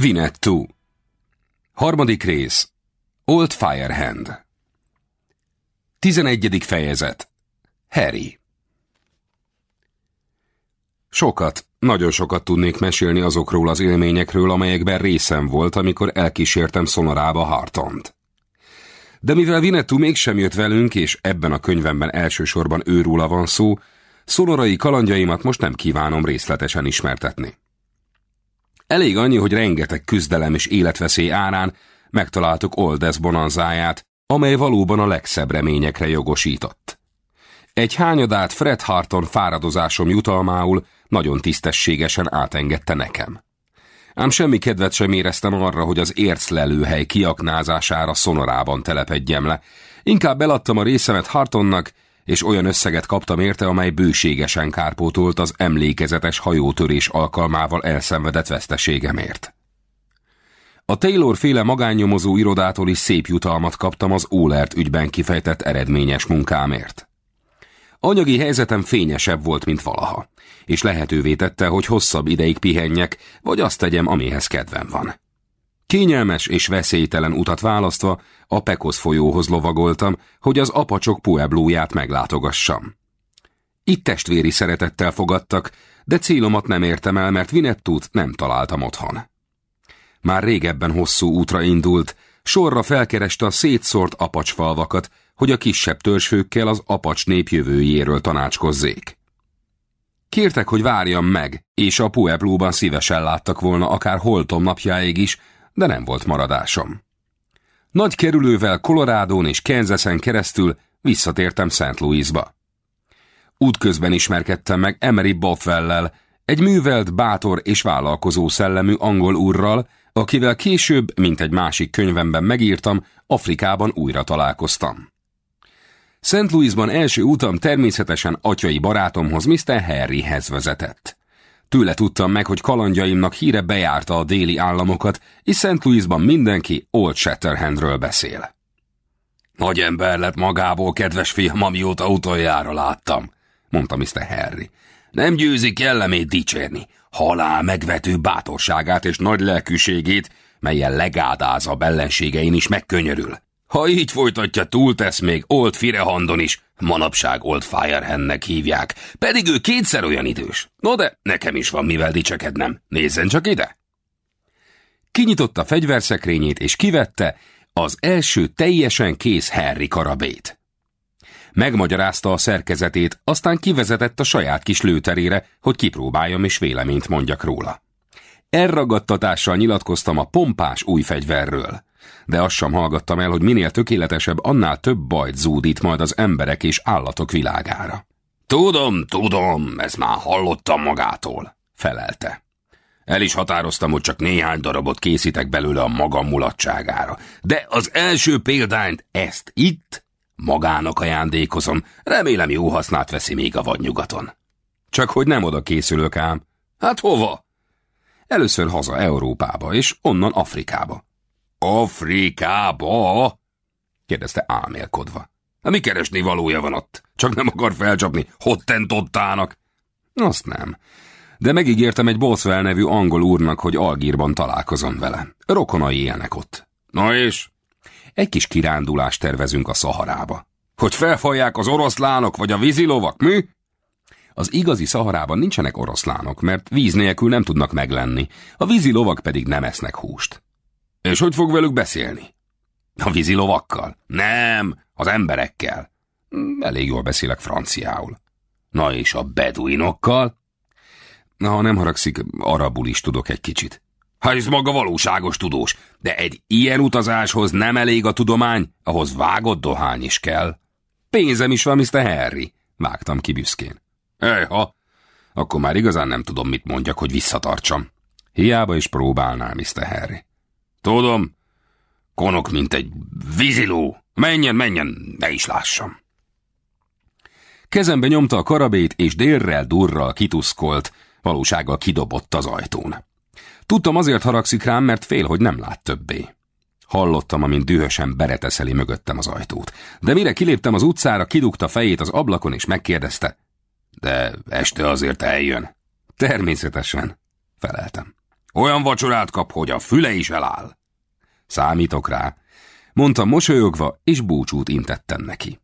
Vinettu Harmadik rész Old Firehand 11. fejezet Harry Sokat, nagyon sokat tudnék mesélni azokról az élményekről, amelyekben részem volt, amikor elkísértem Szonorába Hartont. De mivel Vinettu mégsem jött velünk, és ebben a könyvemben elsősorban őróla van szó, szonorai kalandjaimat most nem kívánom részletesen ismertetni. Elég annyi, hogy rengeteg küzdelem és életveszély árán megtaláltuk Oldes bonanzáját, amely valóban a legszebb reményekre jogosított. Egy hányadát Fred Harton fáradozásom jutalmául nagyon tisztességesen átengedte nekem. Ám semmi kedvet sem éreztem arra, hogy az érclelőhely kiaknázására szonorában telepedjem le. Inkább beladtam a részemet Hartonnak, és olyan összeget kaptam érte, amely bőségesen kárpótolt az emlékezetes hajótörés alkalmával elszenvedett veszteségemért. A Taylor féle magánnyomozó irodától is szép jutalmat kaptam az Ólert ügyben kifejtett eredményes munkámért. Anyagi helyzetem fényesebb volt, mint valaha, és lehetővé tette, hogy hosszabb ideig pihenjek, vagy azt tegyem, amihez kedvem van. Kényelmes és veszélytelen utat választva a Pekosz folyóhoz lovagoltam, hogy az apacsok pueblóját meglátogassam. Itt testvéri szeretettel fogadtak, de célomat nem értem el, mert Vinettút nem találtam otthon. Már régebben hosszú útra indult, sorra felkereste a szétszórt apacsfalvakat, hogy a kisebb törzsfőkkel az apacs nép jövőjéről tanácskozzék. Kértek, hogy várjam meg, és a Pueblóban szívesen láttak volna akár holtom napjáig is, de nem volt maradásom. Nagy kerülővel Colorádón és Kansasen keresztül visszatértem St. Louisba. Útközben ismerkedtem meg Emery Bothwell-lel, egy művelt, bátor és vállalkozó szellemű angol úrral, akivel később, mint egy másik könyvemben megírtam, Afrikában újra találkoztam. St. Louisban első utam természetesen atyai barátomhoz, Mr. Harryhez vezetett. Tőle tudtam meg, hogy kalandjaimnak híre bejárta a déli államokat, és St. Louisban mindenki Old Shatterhandről beszél. Nagy ember lett magából, kedves fiam, amióta utoljára láttam, mondta Mr. Harry. Nem győzi kellemét dicsérni, halál megvető bátorságát és nagy lelkűségét, melyen legádáz a ellenségein is megkönyörül. Ha így folytatja, túltesz még Old Firehandon is, manapság Old Firehandnek hívják, pedig ő kétszer olyan idős. No de nekem is van mivel dicsekednem, nézzen csak ide! Kinyitotta fegyverszekrényét és kivette az első teljesen kész Harry karabét. Megmagyarázta a szerkezetét, aztán kivezetett a saját kis lőterére, hogy kipróbáljam és véleményt mondjak róla. Elragadtatással nyilatkoztam a pompás új fegyverről de azt sem hallgattam el, hogy minél tökéletesebb, annál több bajt zúdít majd az emberek és állatok világára. Tudom, tudom, ezt már hallottam magától, felelte. El is határoztam, hogy csak néhány darabot készítek belőle a magam mulatságára. De az első példányt, ezt itt, magának ajándékozom. Remélem jó hasznát veszi még a vadnyugaton. Csak hogy nem oda készülök ám. Hát hova? Először haza Európába, és onnan Afrikába. Afrikába? kérdezte álmélkodva. Mi keresni valója van ott? Csak nem akar felcsapni hottentottának? Azt nem. De megígértem egy Boswell nevű angol úrnak, hogy Algírban találkozom vele. Rokonai élnek ott. Na és? Egy kis kirándulást tervezünk a Szaharába. Hogy felfalják az oroszlánok vagy a vízilovak, mi? Az igazi Szaharában nincsenek oroszlánok, mert víz nélkül nem tudnak meglenni, a vízi lovak pedig nem esznek húst. És hogy fog velük beszélni? A vízi lovakkal? Nem, az emberekkel. Elég jól beszélek franciául. Na és a beduinokkal? Na, ha nem haragszik, arabul is tudok egy kicsit. Hát ez maga valóságos tudós, de egy ilyen utazáshoz nem elég a tudomány, ahhoz vágott dohány is kell. Pénzem is van, Mr. Harry, vágtam ki büszkén. Ejha, akkor már igazán nem tudom, mit mondjak, hogy visszatartsam. Hiába is próbálnál, Mr. Harry. Tudom, konok, mint egy víziló. Menjen, menjen, ne is lássam. Kezembe nyomta a karabét, és délrel durral kituszkolt, valósággal kidobott az ajtón. Tudtam azért haragszik rám, mert fél, hogy nem lát többé. Hallottam, amint dühösen bereteszeli mögöttem az ajtót. De mire kiléptem az utcára, kidugta fejét az ablakon, és megkérdezte. De este azért eljön. Természetesen, feleltem. Olyan vacsorát kap, hogy a füle is eláll. Számítok rá, mondtam mosolyogva, és búcsút intettem neki.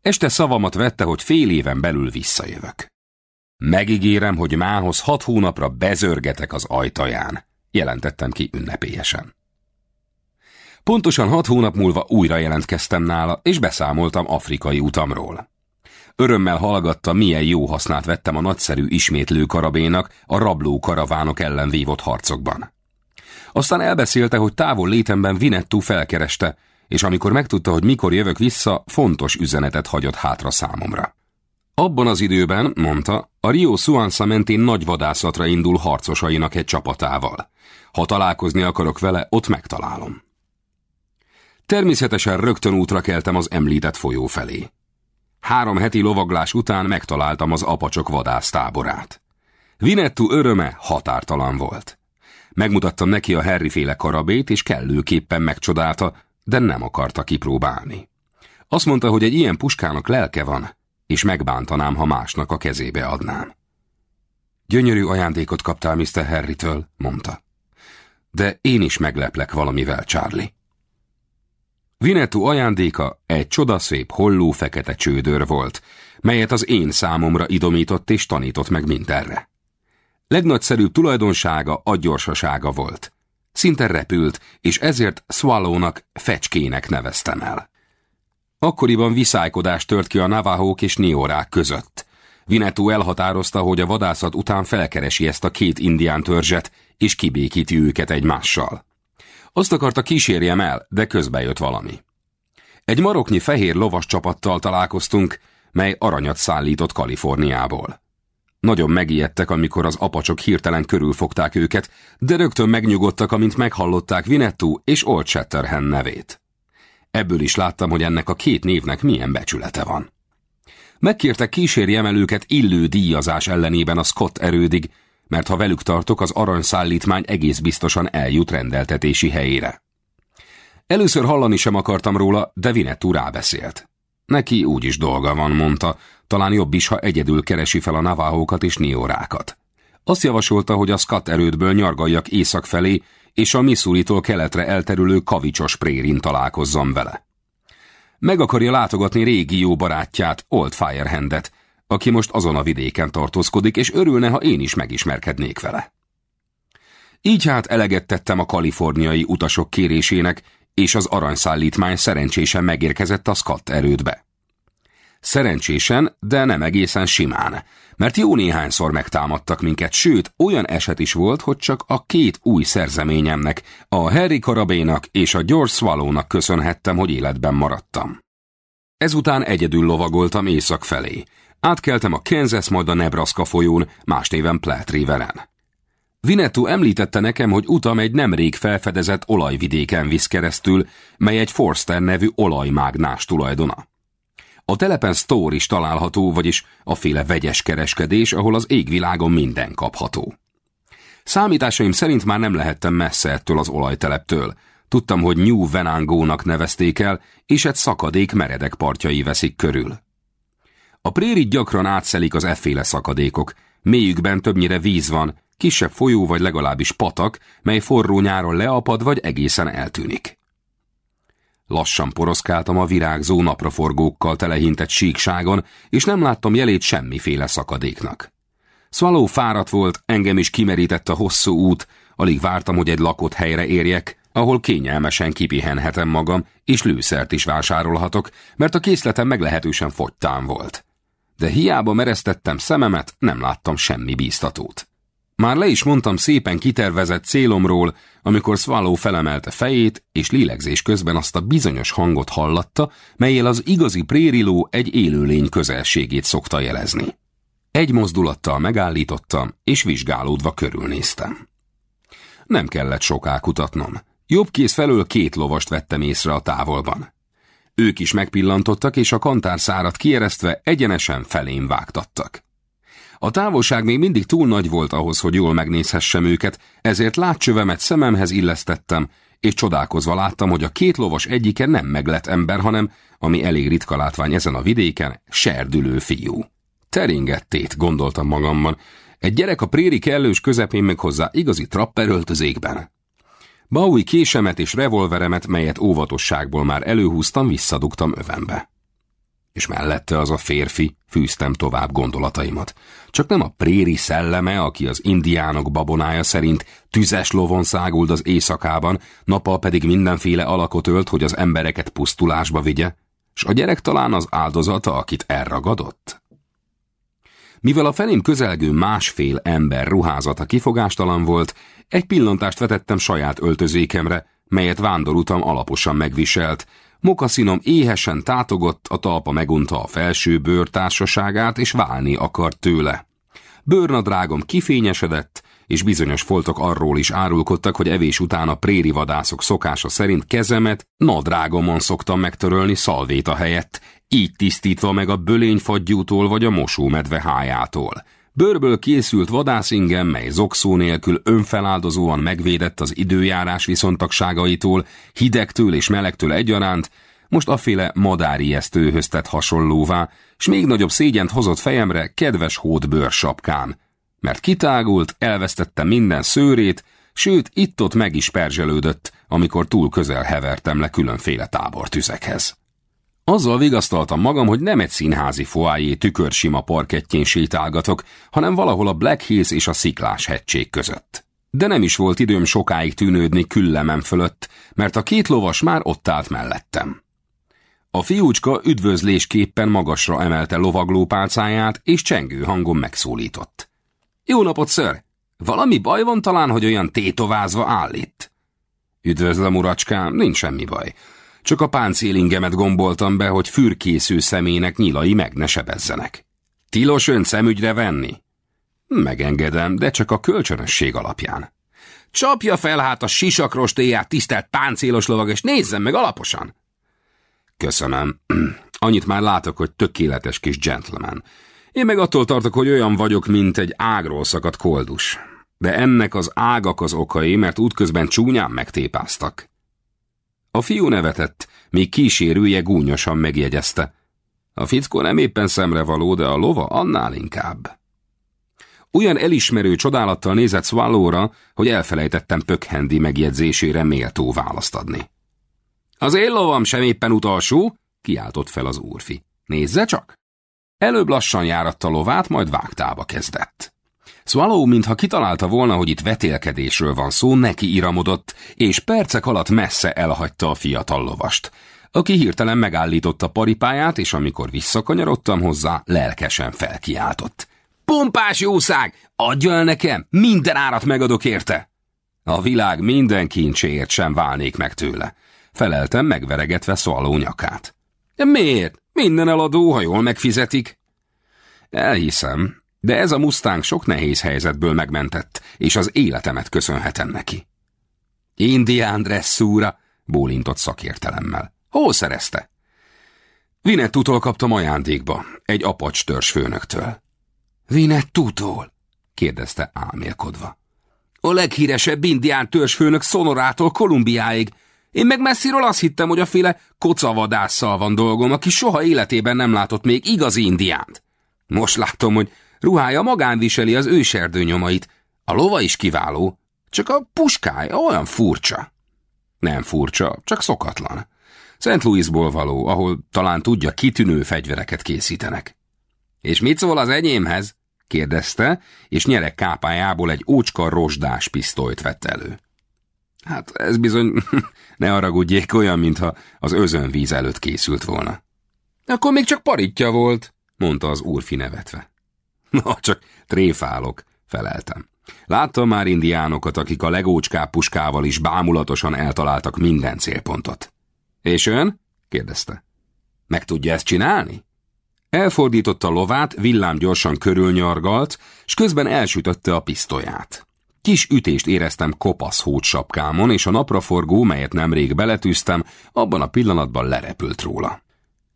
Este szavamat vette, hogy fél éven belül visszajövök. Megígérem, hogy mához hat hónapra bezörgetek az ajtaján, jelentettem ki ünnepélyesen. Pontosan hat hónap múlva újra jelentkeztem nála, és beszámoltam afrikai utamról. Örömmel hallgatta, milyen jó hasznát vettem a nagyszerű ismétlő karabénak a rabló karavánok ellen vívott harcokban. Aztán elbeszélte, hogy távol létemben Vinettu felkereste, és amikor megtudta, hogy mikor jövök vissza, fontos üzenetet hagyott hátra számomra. Abban az időben, mondta, a Rio Suansa mentén nagy vadászatra indul harcosainak egy csapatával. Ha találkozni akarok vele, ott megtalálom. Természetesen rögtön útra keltem az említett folyó felé. Három heti lovaglás után megtaláltam az apacsok vadásztáborát. Vinettu öröme határtalan volt. Megmutattam neki a Harry-féle karabét, és kellőképpen megcsodálta, de nem akarta kipróbálni. Azt mondta, hogy egy ilyen puskának lelke van, és megbántanám, ha másnak a kezébe adnám. Gyönyörű ajándékot kaptál Mr. Harry-től, mondta. De én is megleplek valamivel, Charlie. Vinetú ajándéka egy csodaszép holló fekete csődör volt, melyet az én számomra idomított és tanított meg mindenre. Legnagyszerűbb tulajdonsága a gyorsasága volt. Szinte repült, és ezért Swallownak fecskének neveztem el. Akkoriban viszálykodás tört ki a navahók és niorák között. Vinetú elhatározta, hogy a vadászat után felkeresi ezt a két indián törzset, és kibékíti őket egymással. Azt akarta kísérjem el, de közbe jött valami. Egy maroknyi fehér lovas csapattal találkoztunk, mely aranyat szállított Kaliforniából. Nagyon megijedtek, amikor az apacsok hirtelen körülfogták őket, de rögtön megnyugodtak, amint meghallották Vinettu és Old Shatterhand nevét. Ebből is láttam, hogy ennek a két névnek milyen becsülete van. Megkértek kísérjem el őket illő díjazás ellenében a Scott erődig, mert ha velük tartok, az aranyszállítmány egész biztosan eljut rendeltetési helyére. Először hallani sem akartam róla, de Vinettu rábeszélt. Neki úgyis dolga van, mondta, talán jobb is, ha egyedül keresi fel a naváhókat és niórákat. Azt javasolta, hogy a Scott erődből nyargaljak észak felé, és a missouri keletre elterülő kavicsos prérin találkozzam vele. Meg akarja látogatni régi jó barátját, Old Firehandet, aki most azon a vidéken tartózkodik, és örülne, ha én is megismerkednék vele. Így hát eleget tettem a kaliforniai utasok kérésének, és az aranyszállítmány szerencsésen megérkezett a Scott erődbe. Szerencsésen, de nem egészen simán, mert jó néhányszor megtámadtak minket, sőt, olyan eset is volt, hogy csak a két új szerzeményemnek, a Harry Karabénak és a George Swallownak köszönhettem, hogy életben maradtam. Ezután egyedül lovagoltam észak felé, Átkeltem a Kansas, majd a Nebraska folyón, más néven Platte Riveren. Vinettu említette nekem, hogy utam egy nemrég felfedezett olajvidéken visz keresztül, mely egy Forster nevű olajmágnás tulajdona. A telepen store is található, vagyis a féle vegyes kereskedés, ahol az égvilágon minden kapható. Számításaim szerint már nem lehettem messze ettől az olajteleptől. Tudtam, hogy New Venangónak nevezték el, és egy szakadék meredek partjai veszik körül. A prérit gyakran átszelik az efféle szakadékok, mélyükben többnyire víz van, kisebb folyó vagy legalábbis patak, mely forró nyáron leapad vagy egészen eltűnik. Lassan poroszkáltam a virágzó napraforgókkal telehintett síkságon, és nem láttam jelét semmiféle szakadéknak. Swallow fáradt volt, engem is kimerített a hosszú út, alig vártam, hogy egy lakott helyre érjek, ahol kényelmesen kipihenhetem magam, és lőszert is vásárolhatok, mert a készletem meglehetősen fogytán volt de hiába mereztettem szememet, nem láttam semmi bíztatót. Már le is mondtam szépen kitervezett célomról, amikor Swallow felemelte fejét, és lélegzés közben azt a bizonyos hangot hallatta, melyel az igazi prériló egy élőlény közelségét szokta jelezni. Egy mozdulattal megállítottam, és vizsgálódva körülnéztem. Nem kellett soká kutatnom. Jobb kéz felől két lovast vettem észre a távolban. Ők is megpillantottak, és a kantárszárat kieresztve egyenesen felém vágtattak. A távolság még mindig túl nagy volt ahhoz, hogy jól megnézhessem őket, ezért látcsövemet szememhez illesztettem, és csodálkozva láttam, hogy a két lovas egyike nem meglett ember, hanem, ami elég ritka látvány ezen a vidéken, serdülő fiú. Teringettét, gondoltam magamban, Egy gyerek a préri kellős közepén meg hozzá igazi trapperöltözékben. Bowie késemet és revolveremet, melyet óvatosságból már előhúztam, visszadugtam övembe. És mellette az a férfi, fűztem tovább gondolataimat. Csak nem a préri szelleme, aki az indiánok babonája szerint tüzes lovon száguld az éjszakában, nappal pedig mindenféle alakot ölt, hogy az embereket pusztulásba vigye, s a gyerek talán az áldozata, akit elragadott? Mivel a felém közelgő másfél ember ruházata kifogástalan volt, egy pillantást vetettem saját öltözékemre, melyet vándorutam alaposan megviselt. Mokaszinom éhesen tátogott, a talpa megunta a felső bőr és válni akart tőle. Bőrnadrágom kifényesedett, és bizonyos foltok arról is árulkodtak, hogy evés után a préri vadászok szokása szerint kezemet nadrágomon szoktam megtörölni szalvéta helyett, így tisztítva meg a bölényfagyútól vagy a mosómedve hájától. Bőrből készült vadászingem, mely zokszó nélkül önfeláldozóan megvédett az időjárás viszontagságaitól, hidegtől és melegtől egyaránt, most aféle madárijesztőhöz tett hasonlóvá, s még nagyobb szégyent hozott fejemre kedves hódbőrsapkám, mert kitágult, elvesztette minden szőrét, sőt, itt-ott meg is perzselődött, amikor túl közel hevertem le különféle tábortüzekhez. Azzal vigasztaltam magam, hogy nem egy színházi foájé tükörsima parkettjén sétálgatok, hanem valahol a Black Hills és a Sziklás hegység között. De nem is volt időm sokáig tűnődni küllemem fölött, mert a két lovas már ott állt mellettem. A fiúcska üdvözlésképpen magasra emelte lovaglópálcáját, és csengő hangon megszólított. Jó napot, ször! Valami baj van talán, hogy olyan tétovázva áll itt? Üdvözlöm, uracskám, nincs semmi baj. Csak a páncélingemet gomboltam be, hogy fürkésző szemének nyilai meg ne sebezzenek. Tilos ön szemügyre venni? Megengedem, de csak a kölcsönösség alapján. Csapja fel hát a sisakrostéját, tisztelt páncélos lovag, és nézzem meg alaposan! Köszönöm. Annyit már látok, hogy tökéletes kis gentleman. Én meg attól tartok, hogy olyan vagyok, mint egy ágról szakadt koldus. De ennek az ágak az okai, mert útközben csúnyán megtépáztak. A fiú nevetett, még kísérője gúnyosan megjegyezte. A fickó nem éppen szemrevaló, de a lova annál inkább. Olyan elismerő csodálattal nézett Swallowra, hogy elfelejtettem Pökhendi megjegyzésére méltó választ adni. Az én lovam sem éppen utolsó, kiáltott fel az úrfi. Nézze csak! Előbb lassan járatta lovát, majd vágtába kezdett. Swallow, mintha kitalálta volna, hogy itt vetélkedésről van szó, neki iramodott, és percek alatt messze elhagyta a fiatal lovast, aki hirtelen megállította paripáját, és amikor visszakanyarodtam hozzá, lelkesen felkiáltott. Pompás jószág! Adja el nekem! Minden árat megadok érte! A világ minden kincséért sem válnék meg tőle. Feleltem megveregetve Swallow nyakát. De miért? Minden eladó, ha jól megfizetik. Elhiszem, de ez a Mustang sok nehéz helyzetből megmentett, és az életemet köszönhetem neki. Indián dresszúra, bólintott szakértelemmel. Hol szerezte? Vinettútól kaptam ajándékba, egy apacs főnöktől. Vinettútól? kérdezte álmélkodva. A leghíresebb indián törzsfőnök Szonorától Kolumbiáig. Én meg messziről azt hittem, hogy a féle kocavadásszal van dolgom, aki soha életében nem látott még igazi indiánt. Most látom, hogy ruhája magán viseli az őserdő nyomait. A lova is kiváló, csak a puskája olyan furcsa. Nem furcsa, csak szokatlan. Szent Louisból való, ahol talán tudja, kitűnő fegyvereket készítenek. És mit szól az enyémhez? kérdezte, és nyerek kápájából egy ócska rozsdás pisztolyt vett elő. Hát ez bizony, ne haragudjék, olyan, mintha az özönvíz előtt készült volna. Akkor még csak paritja volt, mondta az úrfi nevetve. Na, csak tréfálok, feleltem. Láttam már indiánokat, akik a legócskább puskával is bámulatosan eltaláltak minden célpontot. És ön? kérdezte. Meg tudja ezt csinálni? Elfordította lovát, villám gyorsan körülnyargalt, és közben elsütötte a pisztolyát. Kis ütést éreztem kopasz hótsapkámon, és a napraforgó, melyet nemrég beletűztem, abban a pillanatban lerepült róla.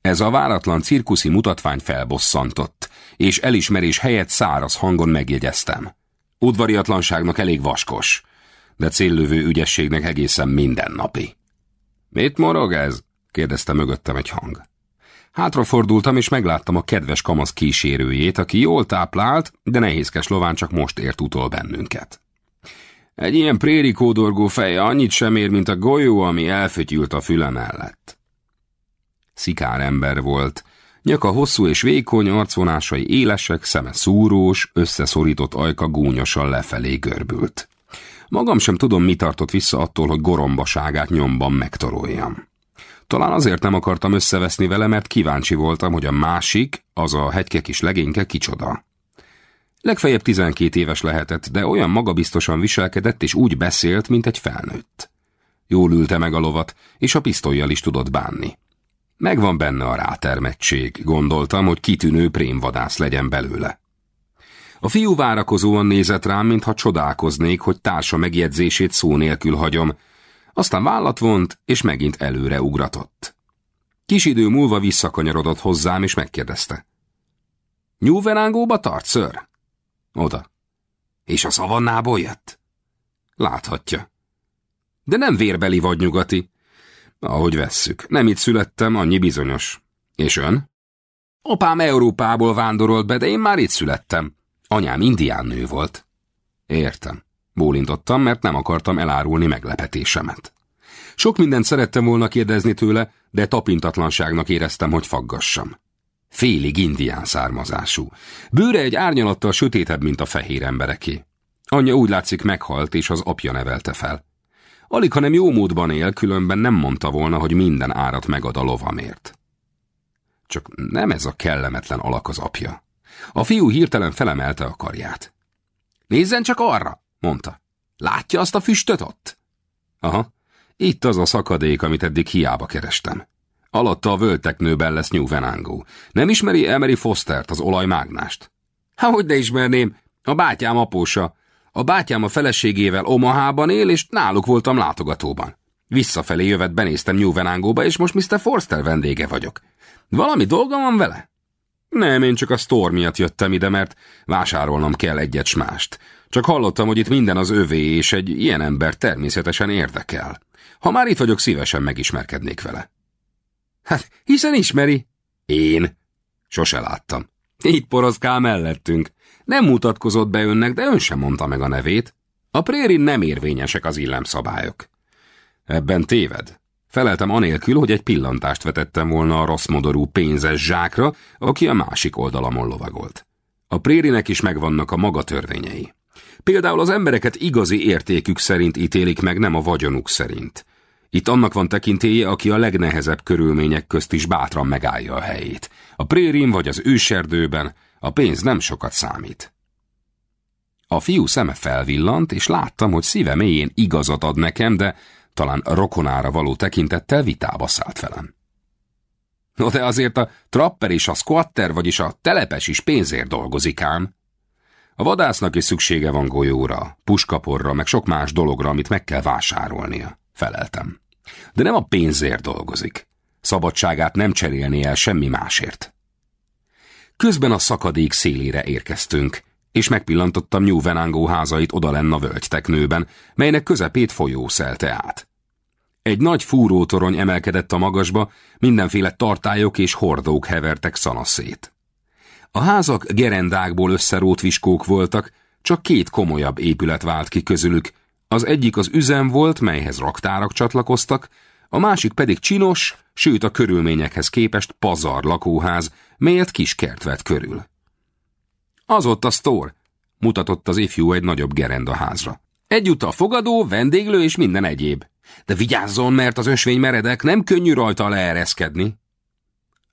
Ez a váratlan cirkuszi mutatvány felbosszantott, és elismerés helyett száraz hangon megjegyeztem. Udvariatlanságnak elég vaskos, de céllövő ügyességnek egészen mindennapi. Mit morog ez? kérdezte mögöttem egy hang. Hátrafordultam, és megláttam a kedves kamasz kísérőjét, aki jól táplált, de nehézkes lován csak most ért utol bennünket. Egy ilyen préri kódorgó feje annyit sem ér, mint a golyó, ami elfütyült a füle mellett. Szikár ember volt, nyaka hosszú és vékony, arcvonásai élesek, szeme szúrós, összeszorított ajka gúnyosan lefelé görbült. Magam sem tudom, mi tartott vissza attól, hogy gorombaságát nyomban megtoroljam. Talán azért nem akartam összeveszni vele, mert kíváncsi voltam, hogy a másik, az a hegyke kis legényke kicsoda. Legfeljebb tizenkét éves lehetett, de olyan magabiztosan viselkedett és úgy beszélt, mint egy felnőtt. Jól ülte meg a lovat, és a pisztolyjal is tudott bánni. Megvan benne a rátermettség, gondoltam, hogy kitűnő prémvadász legyen belőle. A fiú várakozóan nézett rám, mintha csodálkoznék, hogy társa megjegyzését szó nélkül hagyom, aztán vállat vont, és megint előre ugratott. Kis idő múlva visszakanyarodott hozzám, és megkérdezte. Nyúverángóba tart, ször? Oda. És a szavannából jött? Láthatja. De nem vérbeli vagy nyugati. Ahogy vesszük. Nem itt születtem, annyi bizonyos. És ön? Apám Európából vándorolt be, de én már itt születtem. Anyám indián nő volt. Értem. Bólintottam, mert nem akartam elárulni meglepetésemet. Sok mindent szerettem volna kérdezni tőle, de tapintatlanságnak éreztem, hogy faggassam. Félig indián származású. Bőre egy árnyalattal sötétebb, mint a fehér embereké. Anyja úgy látszik meghalt, és az apja nevelte fel. Alig, hanem jó módban él, különben nem mondta volna, hogy minden árat megad a lovamért. Csak nem ez a kellemetlen alak az apja. A fiú hirtelen felemelte a karját. Nézzen csak arra, mondta. Látja azt a füstöt ott? Aha, itt az a szakadék, amit eddig hiába kerestem. Alatta a völteknőben lesz New Venango. Nem ismeri Emery Fostert, az olajmágnást? Há, hogy ne ismerném, a bátyám apósa. A bátyám a feleségével Omahában él, és náluk voltam látogatóban. Visszafelé jövet benéztem New Venangóba, és most Mr. Forster vendége vagyok. Valami dolga van vele? Nem, én csak a store miatt jöttem ide, mert vásárolnom kell egyet mást. Csak hallottam, hogy itt minden az övé, és egy ilyen ember természetesen érdekel. Ha már itt vagyok, szívesen megismerkednék vele. Hát, hiszen ismeri. Én? Sose láttam. Itt poroszkál mellettünk. Nem mutatkozott be önnek, de ön sem mondta meg a nevét. A prérin nem érvényesek az illemszabályok. Ebben téved. Feleltem anélkül, hogy egy pillantást vetettem volna a rossz modorú pénzes zsákra, aki a másik oldalamon lovagolt. A prérinek is megvannak a maga törvényei. Például az embereket igazi értékük szerint ítélik meg, nem a vagyonuk szerint. Itt annak van tekintélye, aki a legnehezebb körülmények közt is bátran megállja a helyét. A prérin vagy az őserdőben a pénz nem sokat számít. A fiú szeme felvillant, és láttam, hogy szíve mélyén igazat ad nekem, de talán rokonára való tekintettel vitába szállt velem. No de azért a trapper és a squatter, vagyis a telepes is pénzért dolgozik ám. A vadásznak is szüksége van golyóra, puskaporra, meg sok más dologra, amit meg kell vásárolnia. Feleltem. De nem a pénzért dolgozik. Szabadságát nem cserélné el semmi másért. Közben a szakadék szélére érkeztünk, és megpillantottam New Venango házait odalenn a völgyteknőben, melynek közepét folyó szelte át. Egy nagy fúrótorony emelkedett a magasba, mindenféle tartályok és hordók hevertek szanaszét. A házak gerendákból összerót viskók voltak, csak két komolyabb épület vált ki közülük, az egyik az üzem volt, melyhez raktárak csatlakoztak, a másik pedig csinos, sőt a körülményekhez képest pazar lakóház, melyet kis kert vett körül. Az ott a sztor, mutatott az ifjú egy nagyobb gerenda házra. Egyúttal fogadó, vendéglő és minden egyéb. De vigyázzon, mert az ösvény meredek, nem könnyű rajta leereszkedni.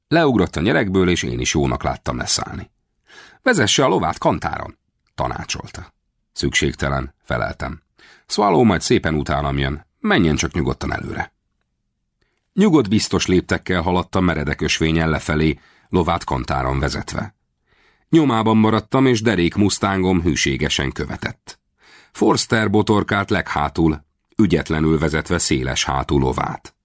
Leugrott a nyerekből, és én is jónak láttam leszállni. Vezesse a lovát kantáron, tanácsolta. Szükségtelen, feleltem. Swallow majd szépen utánam jön, menjen csak nyugodtan előre. Nyugodt biztos léptekkel haladt a meredek ösvényen lefelé, lovát kantáron vezetve. Nyomában maradtam, és derék musztángom hűségesen követett. Forster botorkált leghátul, ügyetlenül vezetve széles hátú lovát.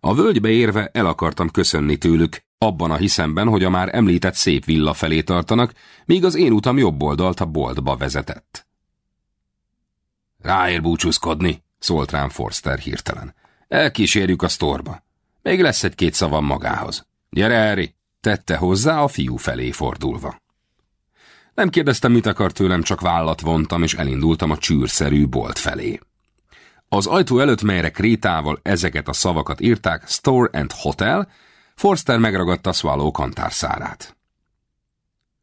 A völgybe érve el akartam köszönni tőlük, abban a hiszemben, hogy a már említett szép villa felé tartanak, míg az én utam jobb oldalt a boltba vezetett. Ráér búcsúzkodni, szólt rám Forster hirtelen. Elkísérjük a sztorba. Még lesz egy-két szavam magához. Gyere, Harry, tette hozzá a fiú felé fordulva. Nem kérdeztem, mit akar tőlem, csak vállat vontam, és elindultam a csűrszerű bolt felé. Az ajtó előtt, melyre krétával ezeket a szavakat írták, Store and Hotel, Forster megragadta Swallow kantárszárát.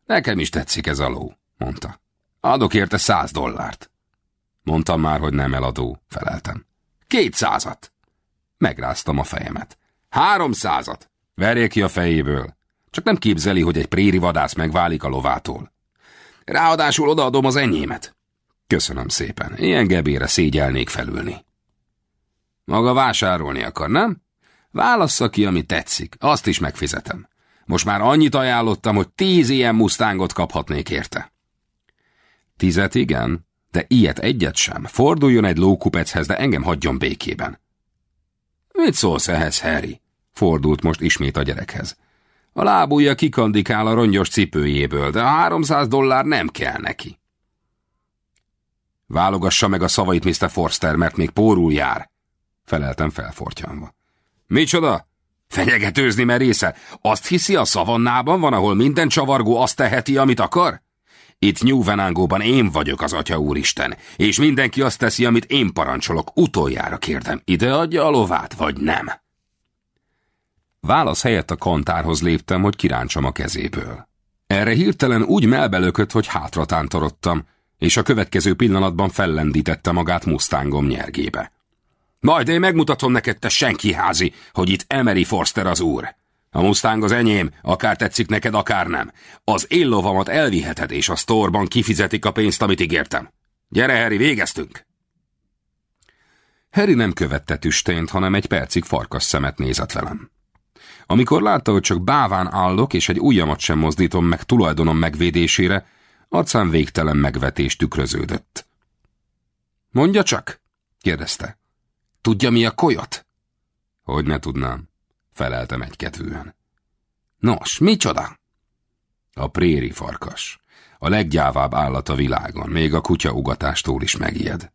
Nekem is tetszik ez a ló, mondta. Adok érte száz dollárt. Mondtam már, hogy nem eladó, feleltem. Kétszázat. Megráztam a fejemet. Háromszázat. Verje ki a fejéből. Csak nem képzeli, hogy egy préri vadász megválik a lovától. Ráadásul odaadom az enyémet. Köszönöm szépen. Ilyen gebére szégyelnék felülni. Maga vásárolni akar, nem? Válassza ki, ami tetszik. Azt is megfizetem. Most már annyit ajánlottam, hogy tíz ilyen mustángot kaphatnék érte. Tizet igen, de ilyet egyet sem. Forduljon egy lókupechez, de engem hagyjon békében. Mit szólsz ehhez, Harry? Fordult most ismét a gyerekhez. A lábúja kikandikál a rongyos cipőjéből, de a 300 dollár nem kell neki. Válogassa meg a szavait, Mr. Forster, mert még pórul jár, feleltem felfortyanva. Micsoda? Fenyegetőzni merésze? Azt hiszi, a szavannában van, ahol minden csavargó azt teheti, amit akar? Itt Nyúvenángóban én vagyok az Atya Úristen, és mindenki azt teszi, amit én parancsolok. Utoljára kérdem, ide adja a lovát, vagy nem? Válasz helyett a kantárhoz léptem, hogy kiráncsam a kezéből. Erre hirtelen úgy melbelökött, hogy hátra tántorodtam, és a következő pillanatban fellendítette magát Mustangom nyergébe. Majd én megmutatom neked, te senki házi, hogy itt Emery Forster az úr. A Mustang az enyém, akár tetszik neked, akár nem. Az éllovamat elviheted, és a sztorban kifizetik a pénzt, amit ígértem. Gyere, Harry, végeztünk! Harry nem követte tüstént, hanem egy percig farkas szemet nézett velem. Amikor látta, hogy csak báván állok, és egy ujjamat sem mozdítom meg tulajdonom megvédésére, arcán végtelen megvetés tükröződött. Mondja csak, kérdezte. Tudja, mi a kolyot? Hogy ne tudnám, feleltem egykedvűen. Nos, micsoda? A préri farkas. A leggyávább állat a világon, még a kutya ugatástól is megijed.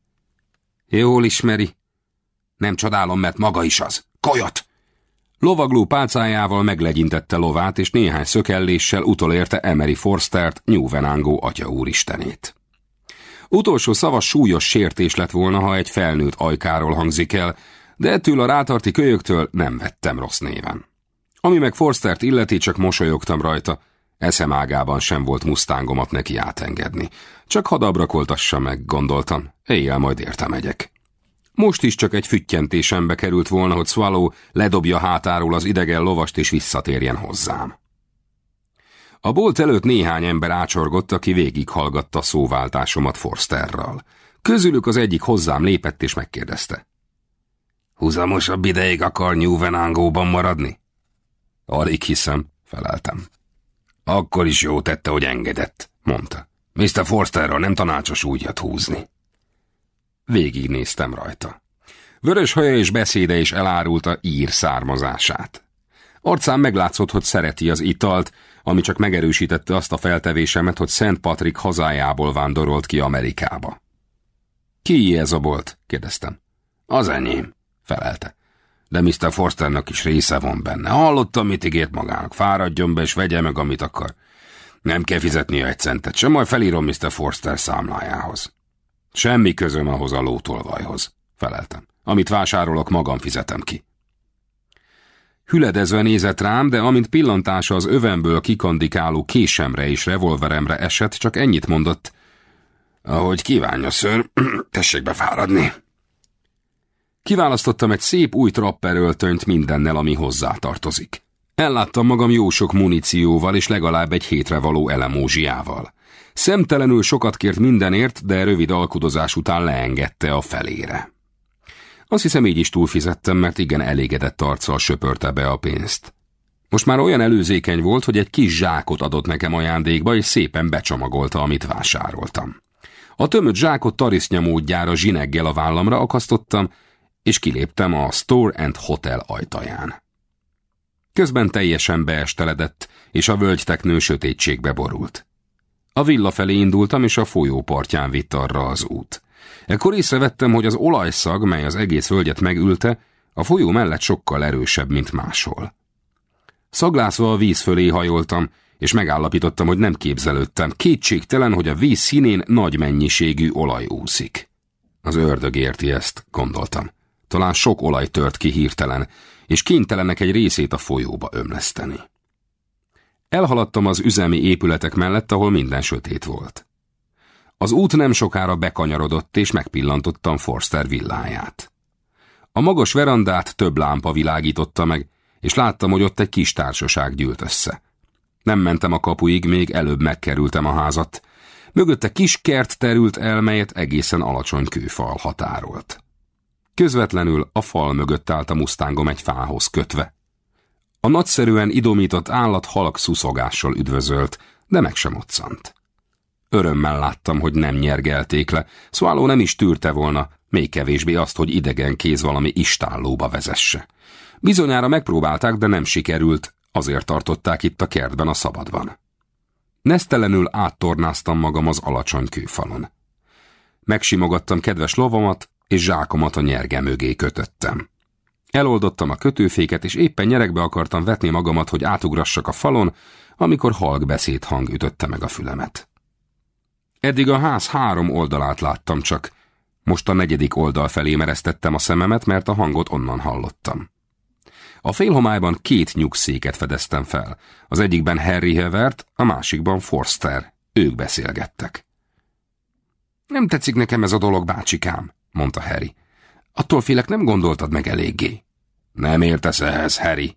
Jól ismeri. Nem csodálom, mert maga is az. Kolyot! Lovagló pálcájával meglegyintette lovát, és néhány szökelléssel utolérte Emery Forstert, Newvenango atya úristenét. Utolsó szava súlyos sértés lett volna, ha egy felnőtt ajkáról hangzik el, de ettől a rátarti kölyöktől nem vettem rossz néven. Ami meg Forstert illeti, csak mosolyogtam rajta, eszem ágában sem volt mustángomat neki átengedni. Csak hadabrakoltassa meg, gondoltam, éjjel majd érte megyek. Most is csak egy füttyentésembe került volna, hogy Swallow ledobja hátáról az idegen lovast és visszatérjen hozzám. A bolt előtt néhány ember ácsorgott, aki végighallgatta szóváltásomat Forsterral. Közülük az egyik hozzám lépett és megkérdezte. Húzamosabb ideig akar Newvenangóban maradni? Alig hiszem, feleltem. Akkor is jó tette, hogy engedett, mondta. Mr. Forsterral nem tanácsos úgyat húzni. Végignéztem rajta. Vörös haja és beszéde is elárulta ír származását. Arcán meglátszott, hogy szereti az italt, ami csak megerősítette azt a feltevésemet, hogy Szent Patrik hazájából vándorolt ki Amerikába. Ki ez a bolt? kérdeztem. Az enyém, felelte. De Mr. Forsternak is része van benne. Hallottam, mit ígért magának. Fáradjon be, és vegye meg, amit akar. Nem kell fizetnie egy centet, sem majd felírom Mr. Forster számlájához. Semmi közöm ahhoz a lótolvajhoz, feleltem. Amit vásárolok, magam fizetem ki. Hüledezve nézett rám, de amint pillantása az övemből kikandikáló késemre és revolveremre esett, csak ennyit mondott. Ahogy kívánja, ször, tessék befáradni. Kiválasztottam egy szép új trapperöltönyt mindennel, ami hozzá tartozik. Elláttam magam jó sok munícióval és legalább egy hétre való elemózsiával. Szemtelenül sokat kért mindenért, de rövid alkudozás után leengedte a felére. Azt hiszem így is túlfizettem, mert igen elégedett arccal söpörte be a pénzt. Most már olyan előzékeny volt, hogy egy kis zsákot adott nekem ajándékba, és szépen becsomagolta, amit vásároltam. A tömött zsákot tarisznya módjára zsineggel a vállamra akasztottam, és kiléptem a Store and Hotel ajtaján. Közben teljesen beesteledett, és a völgyteknő sötétségbe borult. A villa felé indultam, és a folyó partján vitt arra az út. Ekkor észrevettem, hogy az olajszag, mely az egész völgyet megülte, a folyó mellett sokkal erősebb, mint máshol. Szaglászva a víz fölé hajoltam, és megállapítottam, hogy nem képzelődtem. Kétségtelen, hogy a víz színén nagy mennyiségű olaj úszik. Az ördög érti ezt, gondoltam. Talán sok olaj tört ki hirtelen, és kénytelenek egy részét a folyóba ömleszteni. Elhaladtam az üzemi épületek mellett, ahol minden sötét volt. Az út nem sokára bekanyarodott, és megpillantottam Forster villáját. A magas verandát több lámpa világította meg, és láttam, hogy ott egy kis társaság gyűlt össze. Nem mentem a kapuig, még előbb megkerültem a házat. Mögötte kis kert terült el, melyet egészen alacsony kőfal határolt. Közvetlenül a fal mögött állt a musztángom egy fához kötve. A nagyszerűen idomított állat halk szuszogással üdvözölt, de meg sem moccant. Örömmel láttam, hogy nem nyergelték le, Swallow nem is tűrte volna, még kevésbé azt, hogy idegen kéz valami istállóba vezesse. Bizonyára megpróbálták, de nem sikerült, azért tartották itt a kertben a szabadban. Nesztelenül áttornáztam magam az alacsony kőfalon. Megsimogattam kedves lovamat, és zsákomat a nyerge mögé kötöttem. Eloldottam a kötőféket, és éppen nyerekbe akartam vetni magamat, hogy átugrassak a falon, amikor halk beszédhang ütötte meg a fülemet. Eddig a ház három oldalát láttam csak, most a negyedik oldal felé mereztettem a szememet, mert a hangot onnan hallottam. A félhomályban két nyugszéket fedeztem fel. Az egyikben Harry Hevert, a másikban Forster. Ők beszélgettek. Nem tetszik nekem ez a dolog, bácsikám, mondta Harry. Attól félek nem gondoltad meg eléggé. Nem értesz ehhez, Harry,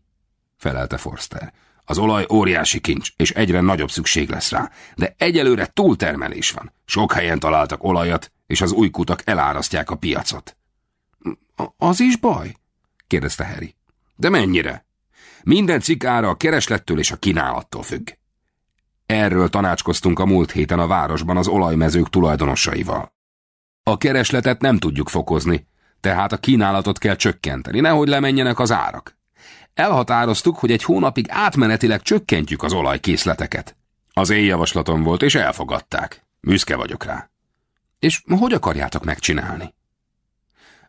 felelte Forster. Az olaj óriási kincs, és egyre nagyobb szükség lesz rá, de egyelőre túltermelés van. Sok helyen találtak olajat, és az új kutak elárasztják a piacot. Az is baj? kérdezte Harry. De mennyire? Minden cikára a kereslettől és a kínálattól függ. Erről tanácskoztunk a múlt héten a városban az olajmezők tulajdonosaival. A keresletet nem tudjuk fokozni, tehát a kínálatot kell csökkenteni, nehogy lemenjenek az árak. Elhatároztuk, hogy egy hónapig átmenetileg csökkentjük az olajkészleteket. Az én javaslatom volt, és elfogadták. Büszke vagyok rá. És hogy akarjátok megcsinálni?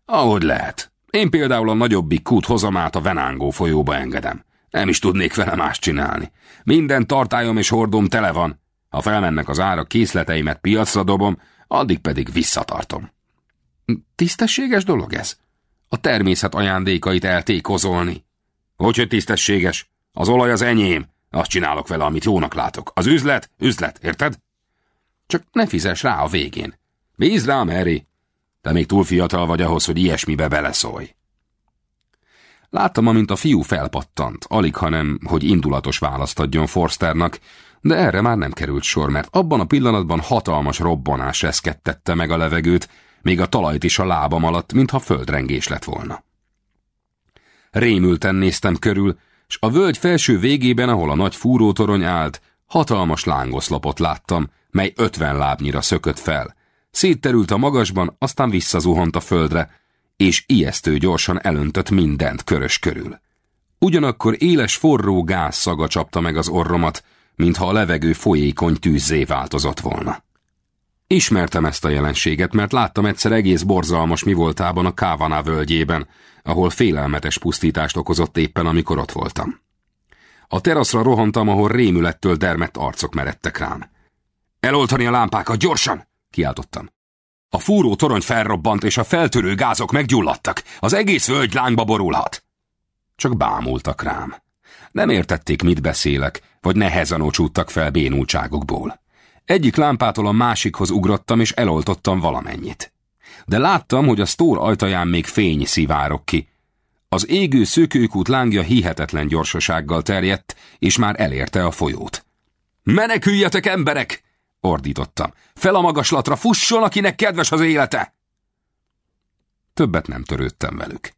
Ahogy lehet. Én például a nagyobbik kút hozamát a Venángó folyóba engedem. Nem is tudnék vele más csinálni. Minden tartályom és hordom tele van. Ha felmennek az árak, készleteimet piacra dobom, addig pedig visszatartom. Tisztességes dolog ez? A természet ajándékait eltékozolni. Hogy, tisztességes? Az olaj az enyém. Azt csinálok vele, amit jónak látok. Az üzlet, üzlet, érted? Csak ne fizes rá a végén. Bízd rám, Harry! Te még túl fiatal vagy ahhoz, hogy ilyesmibe beleszólj. Láttam, amint a fiú felpattant, alig hanem, hogy indulatos választ adjon Forsternak, de erre már nem került sor, mert abban a pillanatban hatalmas robbanás eszkedtette meg a levegőt, még a talajt is a lábam alatt, mintha földrengés lett volna. Rémülten néztem körül, s a völgy felső végében, ahol a nagy fúrótorony állt, hatalmas lángoszlopot láttam, mely ötven lábnyira szökött fel, Szétterült a magasban, aztán visszazuhant a földre, és ijesztő gyorsan elöntött mindent körös körül. Ugyanakkor éles forró gáz szaga csapta meg az orromat, mintha a levegő folyékony tűzzé változott volna. Ismertem ezt a jelenséget, mert láttam egyszer egész borzalmas mi voltában a Kávaná völgyében, ahol félelmetes pusztítást okozott éppen, amikor ott voltam. A teraszra rohantam, ahol rémülettől dermedt arcok meredtek rám. Eloltani a lámpákat, gyorsan! kiáltottam. A fúró torony felrobbant, és a feltörő gázok meggyulladtak. Az egész völgy lángba borulhat. Csak bámultak rám. Nem értették, mit beszélek, vagy nehezen ocsúttak fel bénultságokból. Egyik lámpától a másikhoz ugrottam, és eloltottam valamennyit. De láttam, hogy a sztór ajtaján még fény szivárok ki. Az égő szökőkút lángja hihetetlen gyorsasággal terjedt, és már elérte a folyót. Meneküljetek, emberek! ordítottam. Fel a magaslatra, fusson, akinek kedves az élete! Többet nem törődtem velük.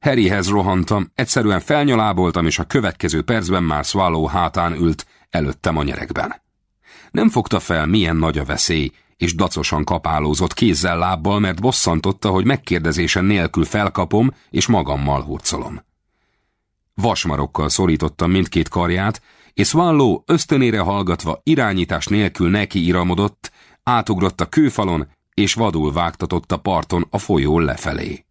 Harryhez rohantam, egyszerűen felnyaláboltam, és a következő percben már Swallow hátán ült, előttem a nyerekben. Nem fogta fel, milyen nagy a veszély, és dacosan kapálózott kézzel lábbal, mert bosszantotta, hogy megkérdezésen nélkül felkapom, és magammal hurcolom. Vasmarokkal szorítottam mindkét karját, és Swallow ösztönére hallgatva irányítás nélkül neki iramodott, átugrott a kőfalon, és vadul vágtatott a parton a folyó lefelé.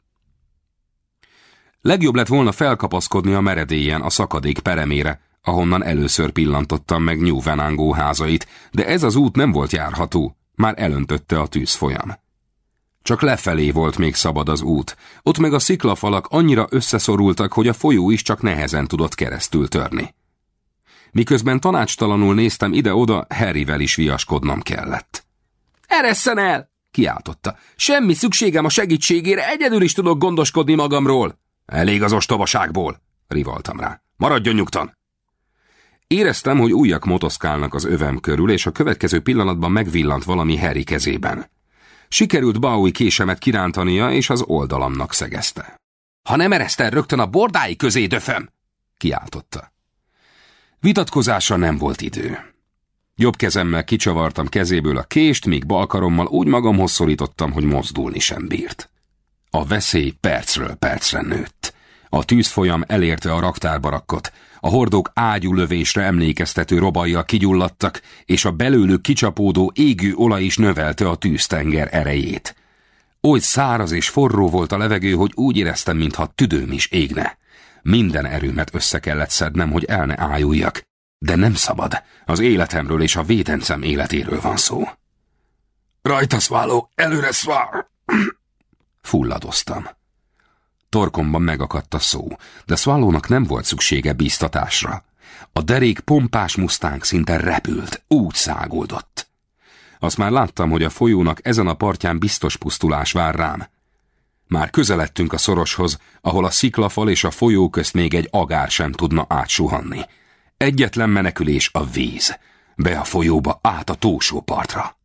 Legjobb lett volna felkapaszkodni a meredélyen a szakadék peremére, ahonnan először pillantottam meg New Venango házait, de ez az út nem volt járható, már elöntötte a tűzfolyam. Csak lefelé volt még szabad az út, ott meg a sziklafalak annyira összeszorultak, hogy a folyó is csak nehezen tudott keresztül törni. Miközben tanácstalanul néztem ide-oda, Harryvel is viaskodnom kellett. Eresszen el! kiáltotta. Semmi szükségem a segítségére, egyedül is tudok gondoskodni magamról. Elég az ostobaságból, rivaltam rá. Maradjon nyugtan! Éreztem, hogy újak motoszkálnak az övem körül, és a következő pillanatban megvillant valami Harry kezében. Sikerült Baui késemet kirántania, és az oldalamnak szegezte. Ha nem eresztel rögtön a bordái közé, döfem! kiáltotta. Vitatkozásra nem volt idő. Jobb kezemmel kicsavartam kezéből a kést, míg balkarommal úgy magamhoz szorítottam, hogy mozdulni sem bírt. A veszély percről percre nőtt. A tűzfolyam elérte a raktárbarakkot, a hordók ágyulövésre emlékeztető robajjal kigyulladtak, és a belőlük kicsapódó égő olaj is növelte a tűztenger erejét. Oly száraz és forró volt a levegő, hogy úgy éreztem, mintha tüdőm is égne. Minden erőmet össze kellett szednem, hogy el ne ájuljak. De nem szabad. Az életemről és a védencem életéről van szó. Rajta szváló, előre szvál! Fulladoztam. Torkomban megakadt a szó, de Swallownak nem volt szüksége bíztatásra. A derék pompás musztánk szinte repült, úgy száguldott. Azt már láttam, hogy a folyónak ezen a partján biztos pusztulás vár rám. Már közeledtünk a szoroshoz, ahol a sziklafal és a folyó közt még egy agár sem tudna átsuhanni. Egyetlen menekülés a víz, be a folyóba át a túlsó partra.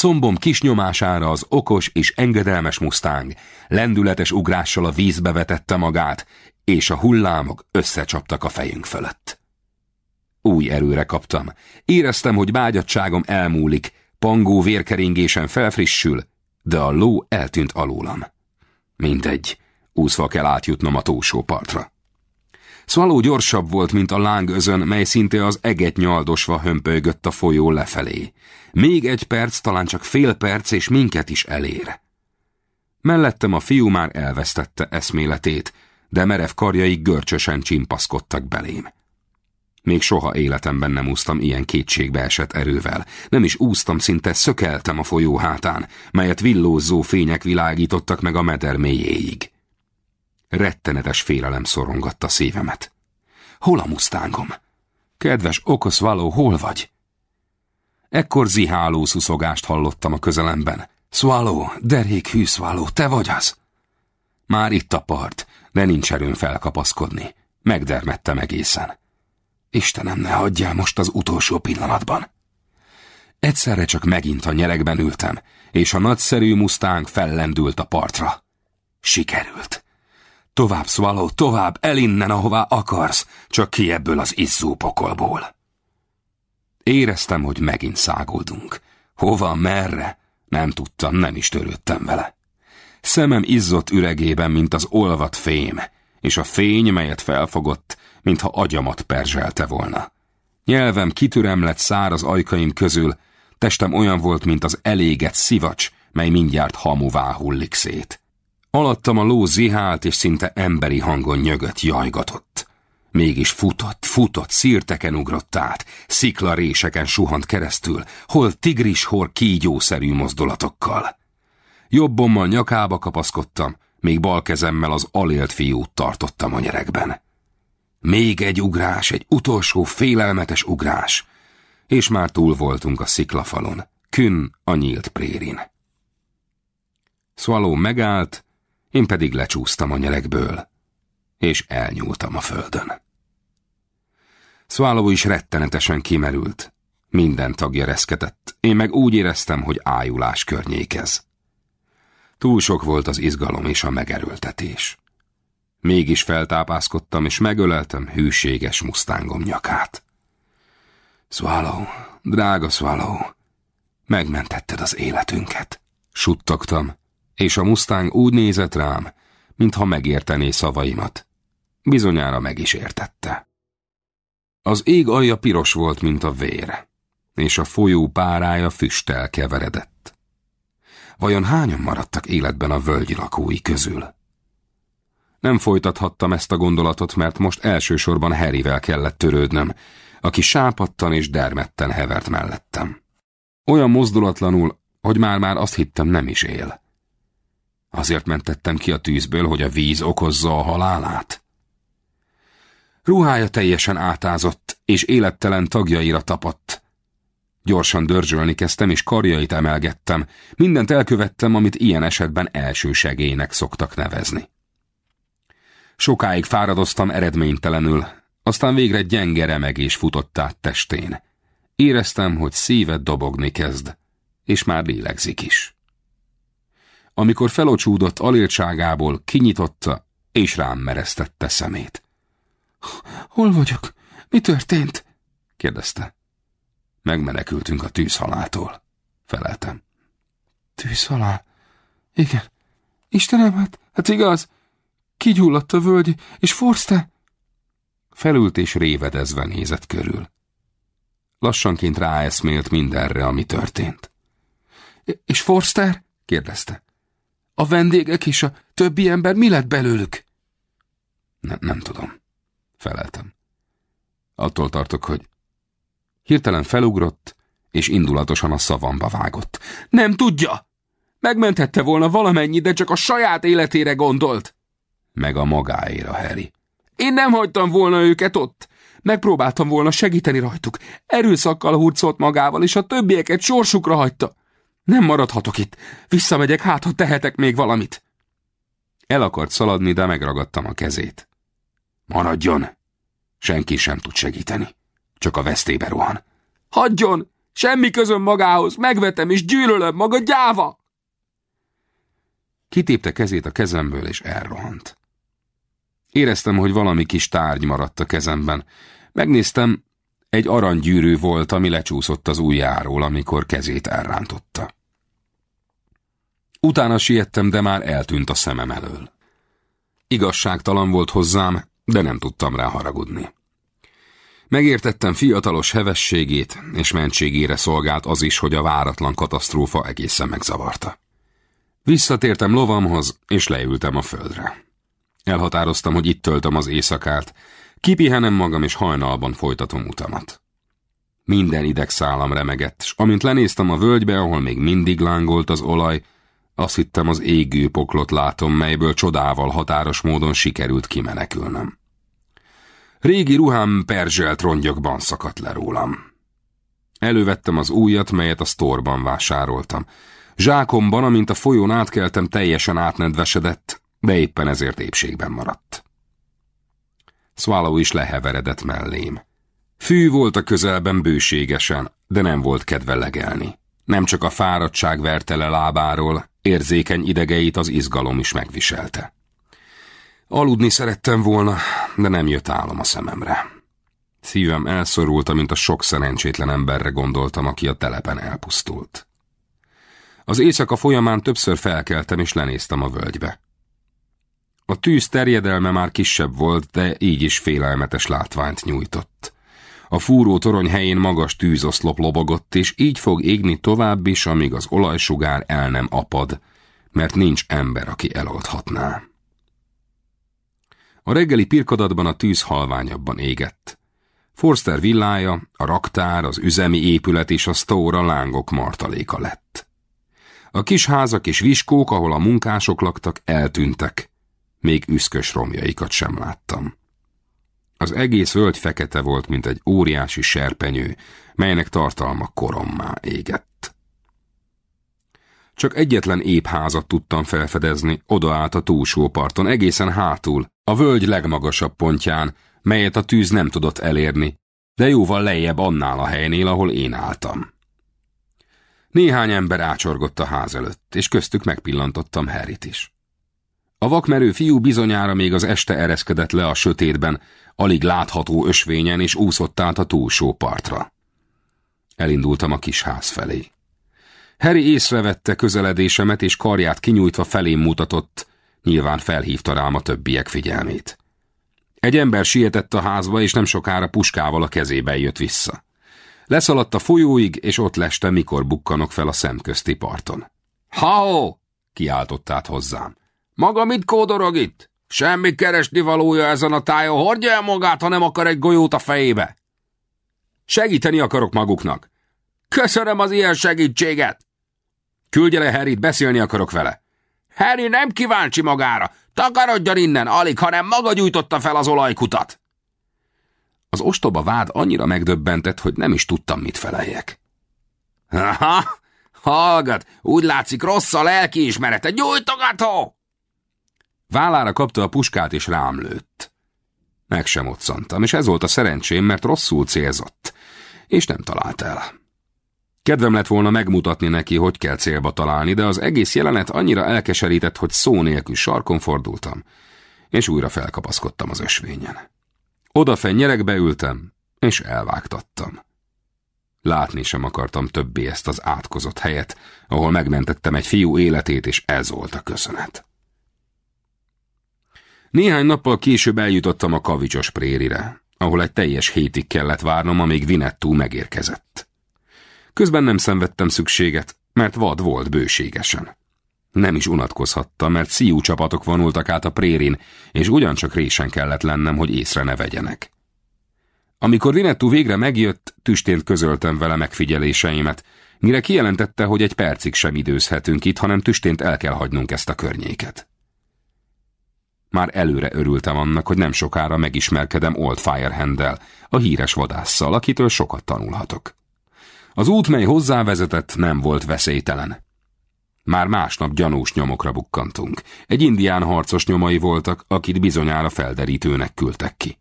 Combom kis nyomására az okos és engedelmes mustang lendületes ugrással a vízbe vetette magát, és a hullámok összecsaptak a fejünk fölött. Új erőre kaptam. Éreztem, hogy bágyadságom elmúlik, pangó vérkeringésen felfrissül, de a ló eltűnt alólam. Mindegy, úszva kell átjutnom a túlsó partra. Szvaló gyorsabb volt, mint a lángözön, mely szinte az eget nyaldosva hömpölygött a folyó lefelé. Még egy perc, talán csak fél perc, és minket is elér. Mellettem a fiú már elvesztette eszméletét, de merev karjai görcsösen csimpaszkodtak belém. Még soha életemben nem úsztam ilyen kétségbe esett erővel. Nem is úsztam, szinte szökeltem a folyó hátán, melyet villózzó fények világítottak meg a meder mélyéig. Rettenetes félelem szorongatta szívemet. Hol a musztángom? Kedves való, hol vagy? Ekkor ziháló szuszogást hallottam a közelemben. Swallow, derék hű te vagy az? Már itt a part, de nincs erőn felkapaszkodni. Megdermettem egészen. Istenem, ne hagyjál most az utolsó pillanatban. Egyszerre csak megint a nyerekben ültem, és a nagyszerű musztánk fellendült a partra. Sikerült. Tovább, Swallow, tovább, el innen, ahová akarsz, csak ki ebből az izzó pokolból. Éreztem, hogy megint száguldunk. Hova, merre? Nem tudtam, nem is törődtem vele. Szemem izzott üregében, mint az olvat fém, és a fény, melyet felfogott, mintha agyamat perzselte volna. Nyelvem kitürem lett száraz ajkaim közül, testem olyan volt, mint az elégett szivacs, mely mindjárt hamuvá hullik szét. Alattam a ló zihált, és szinte emberi hangon nyögött, jajgatott. Mégis futott, futott, szírteken ugrott át, sziklaréseken suhant keresztül, hol tigris, hol kígyószerű mozdulatokkal. Jobbommal nyakába kapaszkodtam, még bal kezemmel az alélt fiút tartottam a nyerekben. Még egy ugrás, egy utolsó félelmetes ugrás, és már túl voltunk a sziklafalon, kün a nyílt prérin. Swallow megállt, én pedig lecsúsztam a nyerekből, és elnyúltam a földön. Swallow is rettenetesen kimerült. Minden tagja reszketett, én meg úgy éreztem, hogy ájulás környékez. Túl sok volt az izgalom és a megerőltetés. Mégis feltápászkodtam, és megöleltem hűséges musztángom nyakát. Swallow, drága Swallow, megmentetted az életünket. Suttogtam, és a musztáng úgy nézett rám, mintha megértené szavaimat. Bizonyára meg is értette. Az ég alja piros volt, mint a vér, és a folyó párája füsttel keveredett. Vajon hányan maradtak életben a völgyi lakói közül? Nem folytathattam ezt a gondolatot, mert most elsősorban Harryvel kellett törődnöm, aki sápadtan és dermedten hevert mellettem. Olyan mozdulatlanul, hogy már-már azt hittem nem is él. Azért mentettem ki a tűzből, hogy a víz okozza a halálát. Ruhája teljesen átázott, és élettelen tagjaira tapadt. Gyorsan dörzsölni kezdtem, és karjait emelgettem. Mindent elkövettem, amit ilyen esetben első szoktak nevezni. Sokáig fáradoztam eredménytelenül, aztán végre gyenge remegés futott át testén. Éreztem, hogy szíve dobogni kezd, és már lélegzik is. Amikor felocsúdott aléltságából, kinyitotta, és rám mereztette szemét. Hol vagyok? Mi történt? kérdezte. Megmenekültünk a tűzhaláltól, feleltem. Tűzhalál? Igen. Istenem, hát, hát igaz. Kigyulladt a völgy, és Forster? Felült és révedezve nézett körül. Lassanként ráeszmélt mindenre, ami történt. És Forster? kérdezte. A vendégek és a többi ember mi lett belőlük? Ne, nem tudom. Feleltem. Attól tartok, hogy hirtelen felugrott, és indulatosan a szavamba vágott. Nem tudja! Megmenthette volna valamennyi, de csak a saját életére gondolt. Meg a magáéra, Harry. Én nem hagytam volna őket ott. Megpróbáltam volna segíteni rajtuk. Erőszakkal hurcolt magával, és a többieket sorsukra hagyta. Nem maradhatok itt. Visszamegyek, hát ha tehetek még valamit. El akart szaladni, de megragadtam a kezét. Maradjon! Senki sem tud segíteni. Csak a vesztébe rohan. Hagyjon! Semmi közöm magához! Megvetem és gyűlölöm maga gyáva! Kitépte kezét a kezemből, és elrohant. Éreztem, hogy valami kis tárgy maradt a kezemben. Megnéztem, egy aranygyűrű volt, ami lecsúszott az ujjáról, amikor kezét elrántotta. Utána siettem, de már eltűnt a szemem elől. Igazságtalan volt hozzám, de nem tudtam rá haragudni. Megértettem fiatalos hevességét, és mentségére szolgált az is, hogy a váratlan katasztrófa egészen megzavarta. Visszatértem lovamhoz, és leültem a földre. Elhatároztam, hogy itt töltöm az éjszakát, kipihenem magam, és hajnalban folytatom utamat. Minden idegszálam remegett, s amint lenéztem a völgybe, ahol még mindig lángolt az olaj, azt hittem az égő poklot látom, melyből csodával határos módon sikerült kimenekülnöm. Régi ruhám perzselt rongyokban szakadt le rólam. Elővettem az újat, melyet a sztorban vásároltam. Zsákomban, amint a folyón átkeltem, teljesen átnedvesedett, de éppen ezért épségben maradt. Swallow is leheveredett mellém. Fű volt a közelben bőségesen, de nem volt kedve legelni. Nem csak a fáradtság verte le lábáról, érzékeny idegeit az izgalom is megviselte. Aludni szerettem volna, de nem jött álom a szememre. Szívem elszorult, mint a sok szerencsétlen emberre gondoltam, aki a telepen elpusztult. Az éjszaka folyamán többször felkeltem és lenéztem a völgybe. A tűz terjedelme már kisebb volt, de így is félelmetes látványt nyújtott. A fúró torony helyén magas tűzoszlop lobogott, és így fog égni tovább is, amíg az olajsugár el nem apad, mert nincs ember, aki eloldhatná. A reggeli pirkadatban a tűz halványabban égett. Forster villája, a raktár, az üzemi épület és a stóra lángok martaléka lett. A kis házak és viskók, ahol a munkások laktak, eltűntek. Még üszkös romjaikat sem láttam. Az egész völgy fekete volt, mint egy óriási serpenyő, melynek tartalma korommá égett. Csak egyetlen épp házat tudtam felfedezni, oda át a túlsó parton, egészen hátul, a völgy legmagasabb pontján, melyet a tűz nem tudott elérni, de jóval lejjebb annál a helynél, ahol én álltam. Néhány ember ácsorgott a ház előtt, és köztük megpillantottam Harryt is. A vakmerő fiú bizonyára még az este ereszkedett le a sötétben, alig látható ösvényen, és úszott át a túlsó partra. Elindultam a kis ház felé. Harry észrevette közeledésemet, és karját kinyújtva felém mutatott, nyilván felhívta rám a többiek figyelmét. Egy ember sietett a házba, és nem sokára puskával a kezébe jött vissza. Leszaladt a folyóig, és ott leste, mikor bukkanok fel a szemközti parton. Hao! kiáltott át hozzám. Maga mit kódorog itt? Semmi keresni valója ezen a tájon, hordja el magát, ha nem akar egy golyót a fejébe. Segíteni akarok maguknak. Köszönöm az ilyen segítséget. Küldje le Harryt, beszélni akarok vele. Harry nem kíváncsi magára. Takarodjon innen, alig, hanem maga gyújtotta fel az olajkutat. Az ostoba vád annyira megdöbbentett, hogy nem is tudtam, mit feleljek. Aha, hallgat, úgy látszik rossz a lelkiismerete, gyújtogató! Vállára kapta a puskát és rám lőtt. Meg sem otszantam, és ez volt a szerencsém, mert rosszul célzott, és nem talált el. Kedvem lett volna megmutatni neki, hogy kell célba találni, de az egész jelenet annyira elkeserített, hogy szó nélkül sarkon fordultam, és újra felkapaszkodtam az ösvényen. Odafenn nyerekbe ültem, és elvágtattam. Látni sem akartam többé ezt az átkozott helyet, ahol megmentettem egy fiú életét, és ez volt a köszönet. Néhány nappal később eljutottam a kavicsos prérire, ahol egy teljes hétig kellett várnom, amíg Vinettú megérkezett. Közben nem szenvedtem szükséget, mert vad volt bőségesen. Nem is unatkozhattam, mert szíjú csapatok vonultak át a prérin, és ugyancsak résen kellett lennem, hogy észre ne vegyenek. Amikor Vinettú végre megjött, tüstént közöltem vele megfigyeléseimet, mire kijelentette, hogy egy percig sem időzhetünk itt, hanem tüstént el kell hagynunk ezt a környéket. Már előre örültem annak, hogy nem sokára megismerkedem Old Firehand-del, a híres vadásszal, akitől sokat tanulhatok. Az út, mely hozzávezetett, nem volt veszélytelen. Már másnap gyanús nyomokra bukkantunk. Egy indián harcos nyomai voltak, akit bizonyára felderítőnek küldtek ki.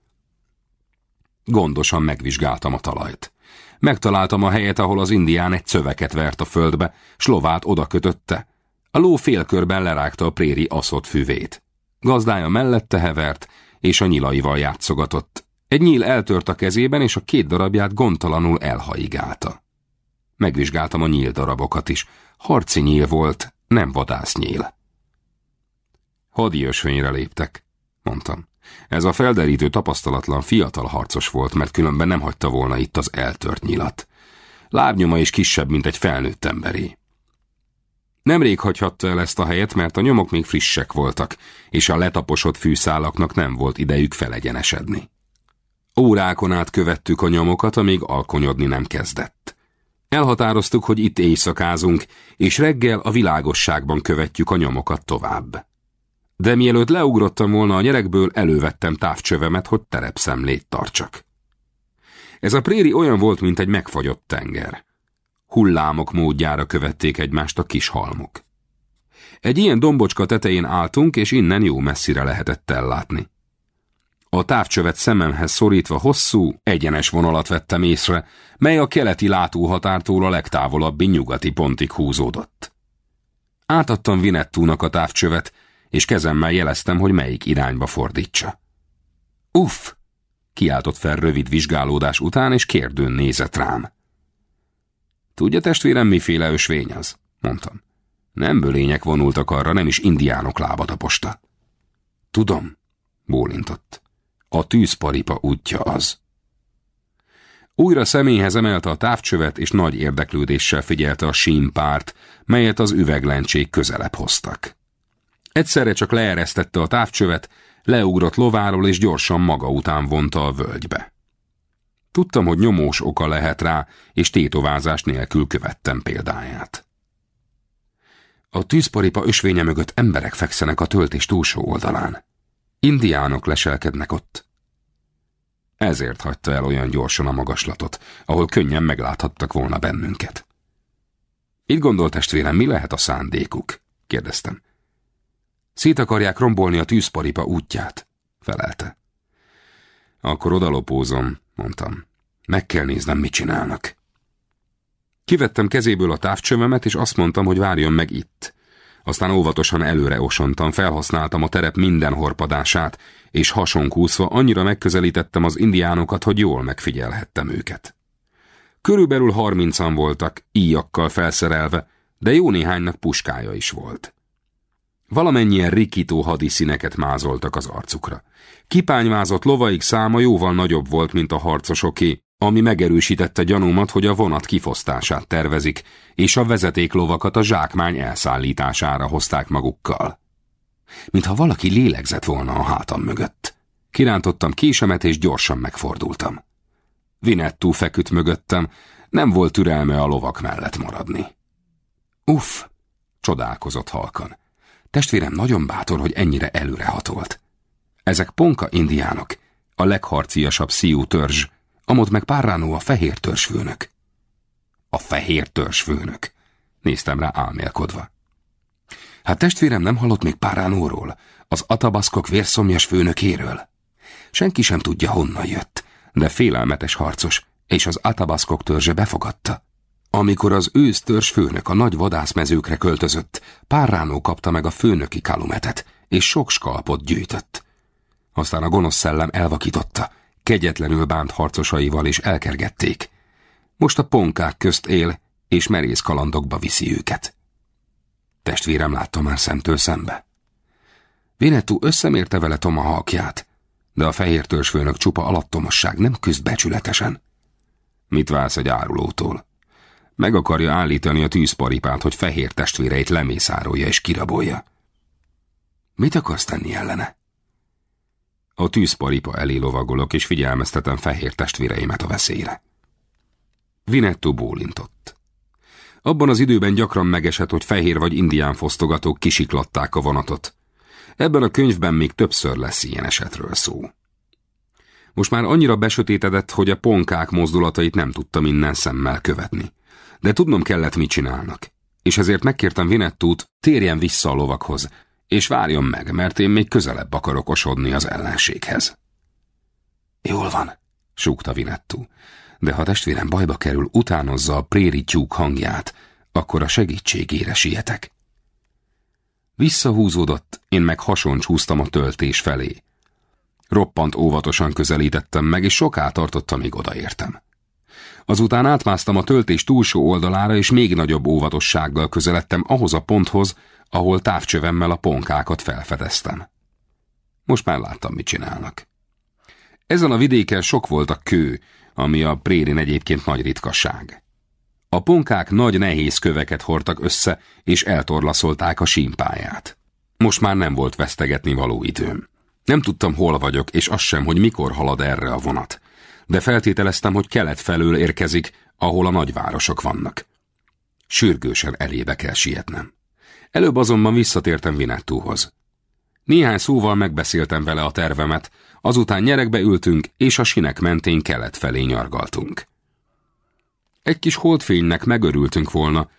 Gondosan megvizsgáltam a talajt. Megtaláltam a helyet, ahol az indián egy szöveket vert a földbe, s lovát oda kötötte. A ló félkörben lerágta a préri aszott füvét. Gazdája mellette hevert, és a nyilaival játszogatott. Egy nyíl eltört a kezében, és a két darabját gondtalanul elhaigálta. Megvizsgáltam a nyíl darabokat is. Harci nyíl volt, nem vadásznyíl. Hadi ösvényre léptek, mondtam. Ez a felderítő tapasztalatlan fiatal harcos volt, mert különben nem hagyta volna itt az eltört nyilat. Lábnyoma is kisebb, mint egy felnőtt emberé. Nemrég hagyhatta el ezt a helyet, mert a nyomok még frissek voltak, és a letaposott fűszálaknak nem volt idejük felegyenesedni. Órákon át követtük a nyomokat, amíg alkonyodni nem kezdett. Elhatároztuk, hogy itt éjszakázunk, és reggel a világosságban követjük a nyomokat tovább. De mielőtt leugrottam volna a nyerekből, elővettem távcsövemet, hogy terepszemlét tartsak. Ez a préri olyan volt, mint egy megfagyott tenger. Hullámok módjára követték egymást a kis halmok. Egy ilyen dombocska tetején álltunk, és innen jó messzire lehetett ellátni. A távcsövet szememhez szorítva hosszú, egyenes vonalat vettem észre, mely a keleti látóhatártól a legtávolabbi nyugati pontig húzódott. Átadtam Vinettúnak a távcsövet, és kezemmel jeleztem, hogy melyik irányba fordítsa. Uff! kiáltott fel rövid vizsgálódás után, és kérdőn nézett rám. Tudja, testvérem, miféle ösvény az? mondtam. Nem bölények vonultak arra, nem is indiánok lábad a posta. Tudom, bólintott. A tűzparipa útja az. Újra személyhez emelte a távcsövet, és nagy érdeklődéssel figyelte a símpárt, melyet az üveglencsék közelebb hoztak. Egyszerre csak leeresztette a távcsövet, leugrott lováról, és gyorsan maga után vonta a völgybe. Tudtam, hogy nyomós oka lehet rá, és tétovázás nélkül követtem példáját. A tűzparipa ösvénye mögött emberek fekszenek a töltés túlsó oldalán. Indiánok leselkednek ott. Ezért hagyta el olyan gyorsan a magaslatot, ahol könnyen megláthattak volna bennünket. Itt gondolt testvérem, mi lehet a szándékuk? kérdeztem. Szét akarják rombolni a tűzparipa útját, felelte. Akkor odalopózom, mondtam. Meg kell néznem, mit csinálnak. Kivettem kezéből a távcsövemet, és azt mondtam, hogy várjon meg itt. Aztán óvatosan előre osontam, felhasználtam a terep minden horpadását, és hasonkúszva annyira megközelítettem az indiánokat, hogy jól megfigyelhettem őket. Körülbelül harmincan voltak, íjakkal felszerelve, de jó néhánynak puskája is volt. Valamennyien rikító hadiszíneket mázoltak az arcukra. Kipányvázott lovaik száma jóval nagyobb volt, mint a harcosoké, ami megerősítette gyanúmat, hogy a vonat kifosztását tervezik, és a vezetéklovakat a zsákmány elszállítására hozták magukkal. mintha valaki lélegzett volna a hátam mögött. Kirántottam késemet, és gyorsan megfordultam. Vinettú feküdt mögöttem, nem volt türelme a lovak mellett maradni. Uff, csodálkozott halkan. Testvérem nagyon bátor, hogy ennyire előrehatolt. Ezek ponka indiánok, a legharciasabb szíjú törzs, amott meg Párránó a fehér törzsfőnök. A fehér törzsfőnök. Néztem rá álmélkodva. Hát testvérem nem hallott még Páránóról, az atabaszkok vérszomjas főnökéről. Senki sem tudja, honnan jött, de félelmetes harcos, és az atabaszkok törzse befogadta. Amikor az ősz törzs főnök a nagy vadászmezőkre költözött, Párránó kapta meg a főnöki kalumetet, és sok skalpot gyűjtött. Aztán a gonosz szellem elvakította, kegyetlenül bánt harcosaival is elkergették. Most a ponkák közt él, és merész kalandokba viszi őket. Testvérem látta már szemtől szembe. Vinetú összemérte vele Toma halkját, de a fehér törzsfőnök csupa alattomosság nem küzd becsületesen. Mit válsz egy árulótól? Meg akarja állítani a tűzparipát, hogy fehér testvéreit lemészárolja és kirabolja. Mit akarsz tenni ellene? A tűzparipa elé lovagolok, és figyelmeztetem fehér testvéreimet a veszélyre. Vinetto bólintott. Abban az időben gyakran megesett, hogy fehér vagy indián fosztogatók kisiklatták a vonatot. Ebben a könyvben még többször lesz ilyen esetről szó. Most már annyira besötétedett, hogy a ponkák mozdulatait nem tudtam innen szemmel követni. De tudnom kellett, mit csinálnak. És ezért megkértem Vinettút, térjen vissza a lovakhoz, és várjon meg, mert én még közelebb akarok osodni az ellenséghez. Jól van, súgta Vinettú, de ha testvérem bajba kerül, utánozza a préri tyúk hangját, akkor a segítségére sietek. Visszahúzódott, én meg hasoncs húztam a töltés felé. Roppant óvatosan közelítettem meg, és soká tartotta, míg odaértem. Azután átmásztam a töltés túlsó oldalára, és még nagyobb óvatossággal közeledtem ahhoz a ponthoz, ahol távcsövemmel a ponkákat felfedeztem. Most már láttam, mit csinálnak. Ezen a vidéken sok volt a kő, ami a prérin egyébként nagy ritkasság. A ponkák nagy nehéz köveket hordtak össze, és eltorlaszolták a símpáját. Most már nem volt vesztegetni való időm. Nem tudtam, hol vagyok, és az sem, hogy mikor halad erre a vonat. De feltételeztem, hogy kelet felől érkezik, ahol a nagyvárosok vannak. Sürgősen elébe kell sietnem. Előbb azonban visszatértem Vinettúhoz. Néhány szóval megbeszéltem vele a tervemet, azután nyerekbe ültünk, és a sinek mentén kelet felé nyargaltunk. Egy kis holdfénynek megörültünk volna,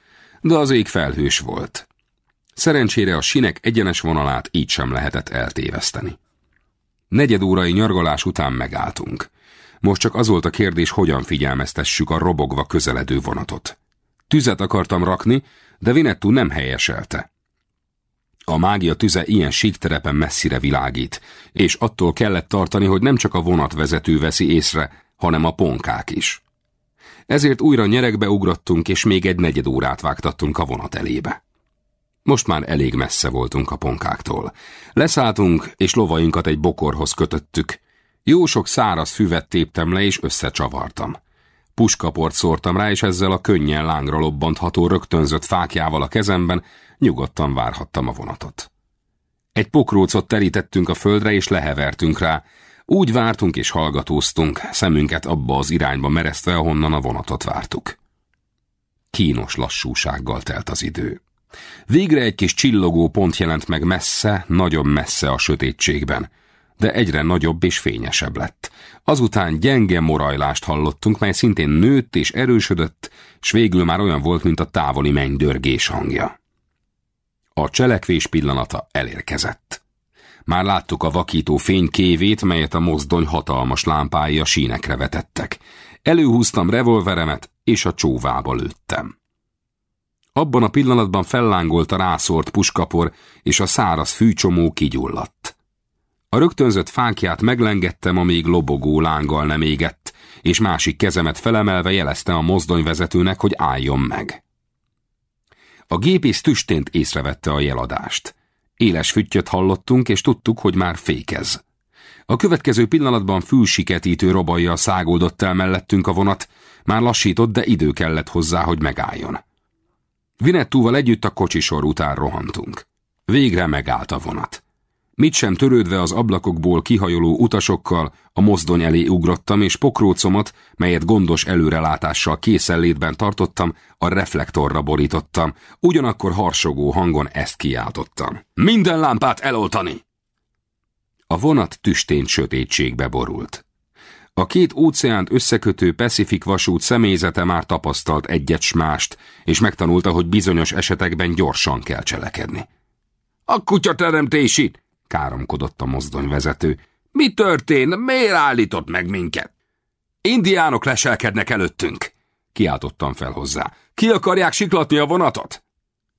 de az ég felhős volt. Szerencsére a sinek egyenes vonalát így sem lehetett eltéveszteni. Negyed órai nyargalás után megálltunk. Most csak az volt a kérdés, hogyan figyelmeztessük a robogva közeledő vonatot. Tüzet akartam rakni, de Vinettú nem helyeselte. A mágia tüze ilyen síkterepen messzire világít, és attól kellett tartani, hogy nem csak a vonatvezető veszi észre, hanem a ponkák is. Ezért újra nyerekbe ugrottunk, és még egy negyed órát vágtattunk a vonat elébe. Most már elég messze voltunk a ponkáktól. Leszálltunk, és lovainkat egy bokorhoz kötöttük. Jó sok száraz füvet téptem le, és összecsavartam. Puskaport szórtam rá, és ezzel a könnyen lángra lobbantható rögtönzött fákjával a kezemben nyugodtan várhattam a vonatot. Egy pokrócot terítettünk a földre, és lehevertünk rá. Úgy vártunk és hallgatóztunk, szemünket abba az irányba meresztve, ahonnan a vonatot vártuk. Kínos lassúsággal telt az idő. Végre egy kis csillogó pont jelent meg messze, nagyon messze a sötétségben de egyre nagyobb és fényesebb lett. Azután gyenge morajlást hallottunk, mely szintén nőtt és erősödött, és végül már olyan volt, mint a távoli mennydörgés hangja. A cselekvés pillanata elérkezett. Már láttuk a vakító fénykévét, melyet a mozdony hatalmas lámpái a sínekre vetettek. Előhúztam revolveremet, és a csóvába lőttem. Abban a pillanatban fellángolt a rászort puskapor, és a száraz fűcsomó kigyulladt. A rögtönzött fákját meglengettem, amíg lobogó lánggal nem égett, és másik kezemet felemelve jelezte a mozdonyvezetőnek, hogy álljon meg. A gépész tüstént észrevette a jeladást. Éles füttyöt hallottunk, és tudtuk, hogy már fékez. A következő pillanatban fülsiketítő robajjal szágoldott el mellettünk a vonat, már lassított, de idő kellett hozzá, hogy megálljon. Vinettúval együtt a kocsisor után rohantunk. Végre megállt a vonat. Mit sem törődve az ablakokból kihajoló utasokkal, a mozdony elé ugrottam, és pokrócomat, melyet gondos előrelátással készenlétben tartottam, a reflektorra borítottam, ugyanakkor harsogó hangon ezt kiáltottam. Minden lámpát eloltani! A vonat tüstént sötétségbe borult. A két óceánt összekötő Pacific vasút személyzete már tapasztalt egyet mást, és megtanulta, hogy bizonyos esetekben gyorsan kell cselekedni. A kutyateremtési! Káromkodott a mozdonyvezető. Mi történt? Miért állított meg minket? Indiánok leselkednek előttünk, kiáltottam fel hozzá. Ki akarják siklatni a vonatot?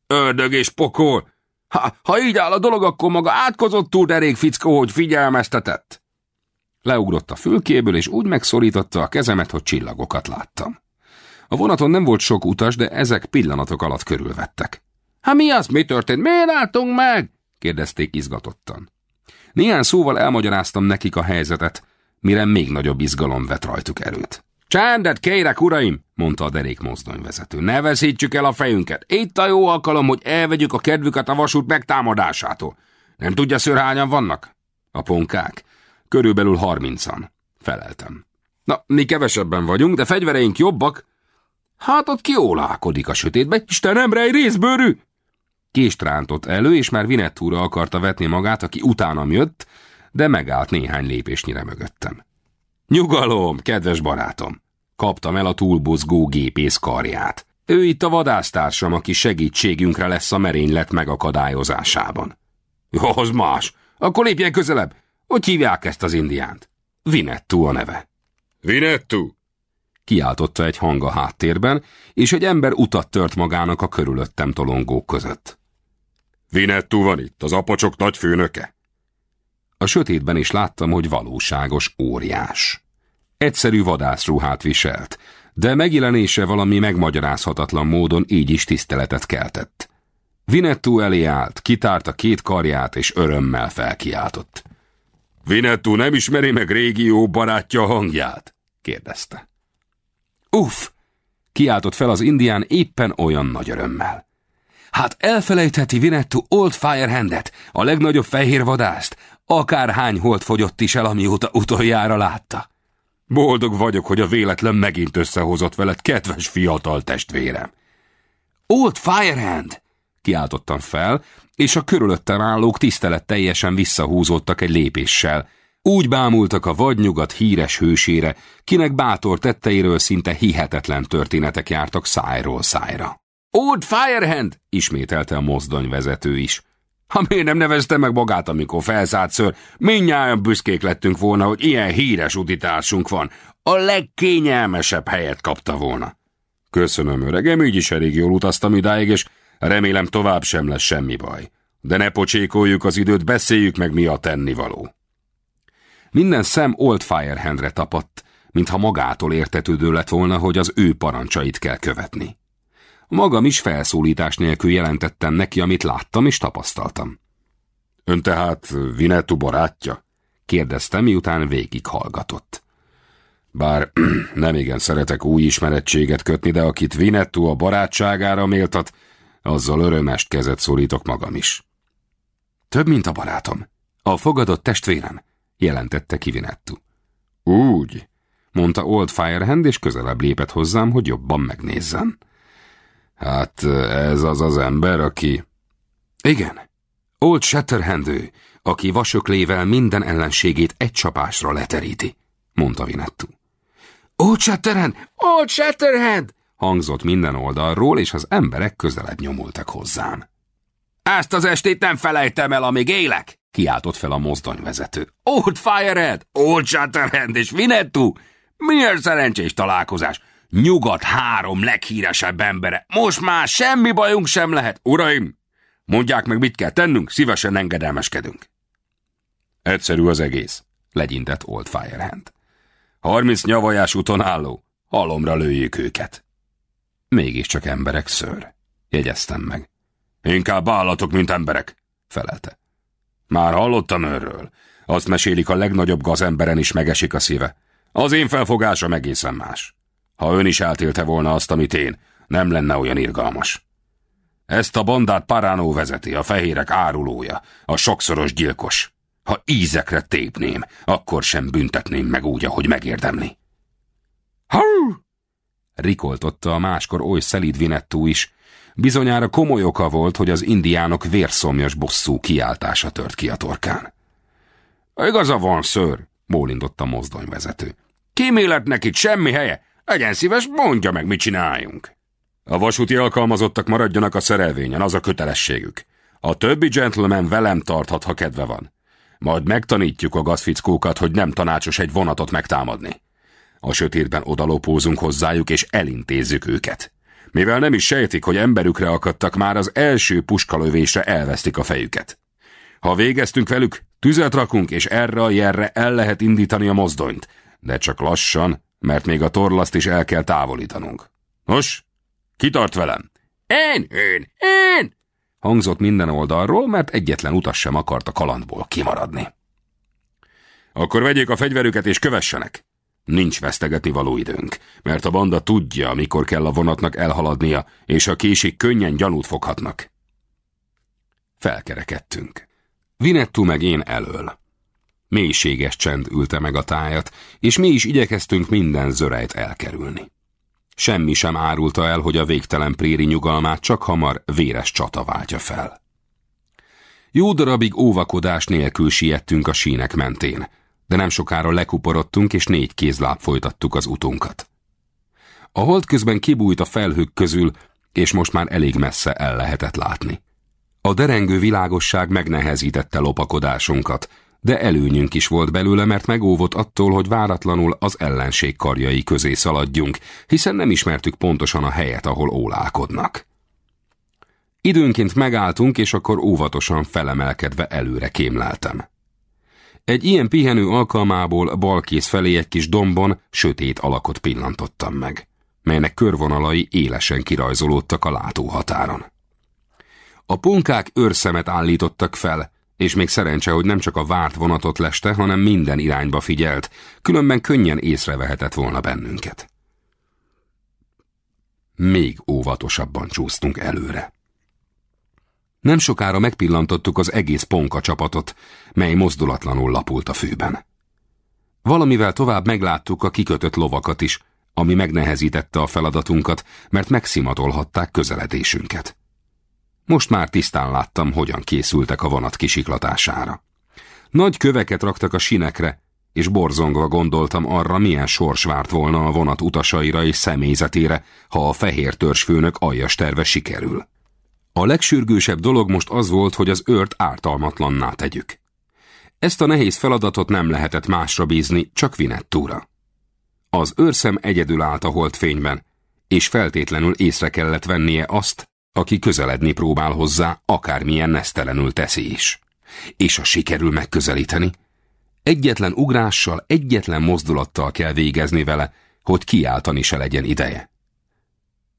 Ördög és pokol! Ha, ha így áll a dolog, akkor maga átkozott túl derék fickó, hogy figyelmeztetett. Leugrott a fülkéből, és úgy megszorította a kezemet, hogy csillagokat láttam. A vonaton nem volt sok utas, de ezek pillanatok alatt körülvettek. Hát mi az, mi történt? Miért álltunk meg? Kérdezték izgatottan. Néhány szóval elmagyaráztam nekik a helyzetet, mire még nagyobb izgalom vett rajtuk erőt. Csendet kérek, uraim, mondta a derék mozdonyvezető. Ne veszítsük el a fejünket. Itt a jó alkalom, hogy elvegyük a kedvüket a vasút megtámadásától. Nem tudja, ször hányan vannak? A ponkák. Körülbelül harmincan. Feleltem. Na, mi kevesebben vagyunk, de fegyvereink jobbak. Hát ott kiólálkodik a sötétbe. Istenem, rej részbőrű! Kést rántott elő, és már Vinettúra akarta vetni magát, aki utánam jött, de megállt néhány lépésnyire mögöttem. Nyugalom, kedves barátom! Kaptam el a túlbozgó gépész karját. Ő itt a vadásztársam, aki segítségünkre lesz a merénylet megakadályozásában. Jó, az más. Akkor lépjen közelebb. Hogy hívják ezt az indiánt? Vinettu a neve. Vinettu! Kiáltotta egy hang a háttérben, és egy ember utat tört magának a körülöttem tolongók között. Vinettu van itt, az apacsok nagy főnöke. A sötétben is láttam, hogy valóságos óriás. Egyszerű vadászruhát viselt, de megjelenése valami megmagyarázhatatlan módon így is tiszteletet keltett. Vinettu elé állt, kitárta két karját, és örömmel felkiáltott. Vinettu nem ismeri meg régió barátja hangját? kérdezte. Uff! kiáltott fel az indián éppen olyan nagy örömmel. Hát elfelejtheti Vinettu Old Firehandet, a legnagyobb fehér vadászt, akárhány holt fogyott is el, amióta utoljára látta. Boldog vagyok, hogy a véletlen megint összehozott veled, kedves fiatal testvérem. Old Firehand! Kiáltottam fel, és a körülöttem állók tisztelet teljesen visszahúzódtak egy lépéssel. Úgy bámultak a vadnyugat híres hősére, kinek bátor tetteiről szinte hihetetlen történetek jártak szájról szájra. Old Firehand! ismételte a mozdonyvezető is. Ha miért nem nevezte meg magát, amikor felszállt ször, mindnyáján büszkék lettünk volna, hogy ilyen híres utitársunk van. A legkényelmesebb helyet kapta volna. Köszönöm, öregem, így is elég jól utaztam idáig, és remélem tovább sem lesz semmi baj. De ne pocsékoljuk az időt, beszéljük meg mi a tennivaló. Minden szem Old Firehandre tapadt, mintha magától értetődő lett volna, hogy az ő parancsait kell követni. Magam is felszólítás nélkül jelentettem neki, amit láttam és tapasztaltam. Ön tehát Vinettu barátja? kérdeztem, miután végighallgatott. Bár nem igen szeretek új ismerettséget kötni, de akit Vinettu a barátságára méltat, azzal örömest kezet szólítok magam is. Több, mint a barátom. A fogadott testvérem, jelentette ki Vinettu. Úgy, mondta Old Firehand, és közelebb lépett hozzám, hogy jobban megnézzem. Hát ez az az ember, aki... Igen, Old Shatterhand ő, aki vasöklével minden ellenségét egy csapásra leteríti, mondta Vinettu. Old Shatterhand! Old Shatterhand! hangzott minden oldalról, és az emberek közelebb nyomultak hozzám. Ezt az estét nem felejtem el, amíg élek! kiáltott fel a mozdonyvezető. Old Firehead, Old Shatterhand és Vinettu! Milyen szerencsés találkozás! Nyugat három leghíresebb embere. Most már semmi bajunk sem lehet. Uraim, mondják meg, mit kell tennünk, szívesen engedelmeskedünk. Egyszerű az egész, legyintett Old Firehand. Harminc nyavajás úton álló, halomra lőjük őket. Mégiscsak emberek ször, jegyeztem meg. Inkább állatok, mint emberek, felelte. Már hallottam őről. Azt mesélik, a legnagyobb gazemberen is megesik a szíve. Az én felfogásom egészen más. Ha ön is átélte volna azt, amit én, nem lenne olyan irgalmas. Ezt a bandát Paránó vezeti, a fehérek árulója, a sokszoros gyilkos. Ha ízekre tépném, akkor sem büntetném meg úgy, ahogy megérdemli. Hau! Rikoltotta a máskor oly szelíd Vinettú is. Bizonyára komoly oka volt, hogy az indiánok vérszomjas bosszú kiáltása tört ki a torkán. Igaza van, ször, bólindott a mozdonyvezető. Kíméletnek itt semmi helye. Legyen szíves, mondja meg, mit csináljunk. A vasúti alkalmazottak maradjanak a szerelvényen, az a kötelességük. A többi gentleman velem tarthat, ha kedve van. Majd megtanítjuk a gazfickókat, hogy nem tanácsos egy vonatot megtámadni. A sötétben odalopózunk hozzájuk, és elintézzük őket. Mivel nem is sejtik, hogy emberükre akadtak, már az első puskalövésre elvesztik a fejüket. Ha végeztünk velük, tüzet rakunk, és erre a jelre el lehet indítani a mozdonyt, de csak lassan, mert még a torlaszt is el kell távolítanunk. Nos, kitart velem? Én, én, én! Hangzott minden oldalról, mert egyetlen utas sem akart a kalandból kimaradni. Akkor vegyék a fegyverüket és kövessenek. Nincs vesztegetni való időnk, mert a banda tudja, mikor kell a vonatnak elhaladnia, és a késik könnyen gyanút foghatnak. Felkerekedtünk. Vinettu meg én elől. Mélységes csend ülte meg a tájat, és mi is igyekeztünk minden zörejt elkerülni. Semmi sem árulta el, hogy a végtelen préri nyugalmát csak hamar véres csata váltja fel. Jó darabig óvakodás nélkül siettünk a sínek mentén, de nem sokára lekuporodtunk, és négy kézláb folytattuk az utunkat. A hold közben kibújt a felhők közül, és most már elég messze el lehetett látni. A derengő világosság megnehezítette lopakodásunkat, de előnyünk is volt belőle, mert megóvott attól, hogy váratlanul az ellenség karjai közé szaladjunk, hiszen nem ismertük pontosan a helyet, ahol ólálkodnak. Időnként megálltunk, és akkor óvatosan felemelkedve előre kémleltem. Egy ilyen pihenő alkalmából balkész felé egy kis dombon sötét alakot pillantottam meg, melynek körvonalai élesen kirajzolódtak a látóhatáron. A punkák őrszemet állítottak fel, és még szerencse, hogy nem csak a várt vonatot leste, hanem minden irányba figyelt, különben könnyen észrevehetett volna bennünket. Még óvatosabban csúsztunk előre. Nem sokára megpillantottuk az egész ponka csapatot, mely mozdulatlanul lapult a fűben. Valamivel tovább megláttuk a kikötött lovakat is, ami megnehezítette a feladatunkat, mert megszimatolhatták közeledésünket. Most már tisztán láttam, hogyan készültek a vonat kisiklatására. Nagy köveket raktak a sinekre, és borzongva gondoltam arra, milyen sors várt volna a vonat utasaira és személyzetére, ha a fehér törzsfőnök aljas terve sikerül. A legsürgősebb dolog most az volt, hogy az őrt ártalmatlanná tegyük. Ezt a nehéz feladatot nem lehetett másra bízni, csak Vinettúra. Az őrszem egyedül állt a holdfényben, és feltétlenül észre kellett vennie azt, aki közeledni próbál hozzá, akármilyen nesztelenül teszi is. És ha sikerül megközelíteni, egyetlen ugrással, egyetlen mozdulattal kell végezni vele, hogy kiáltani se legyen ideje.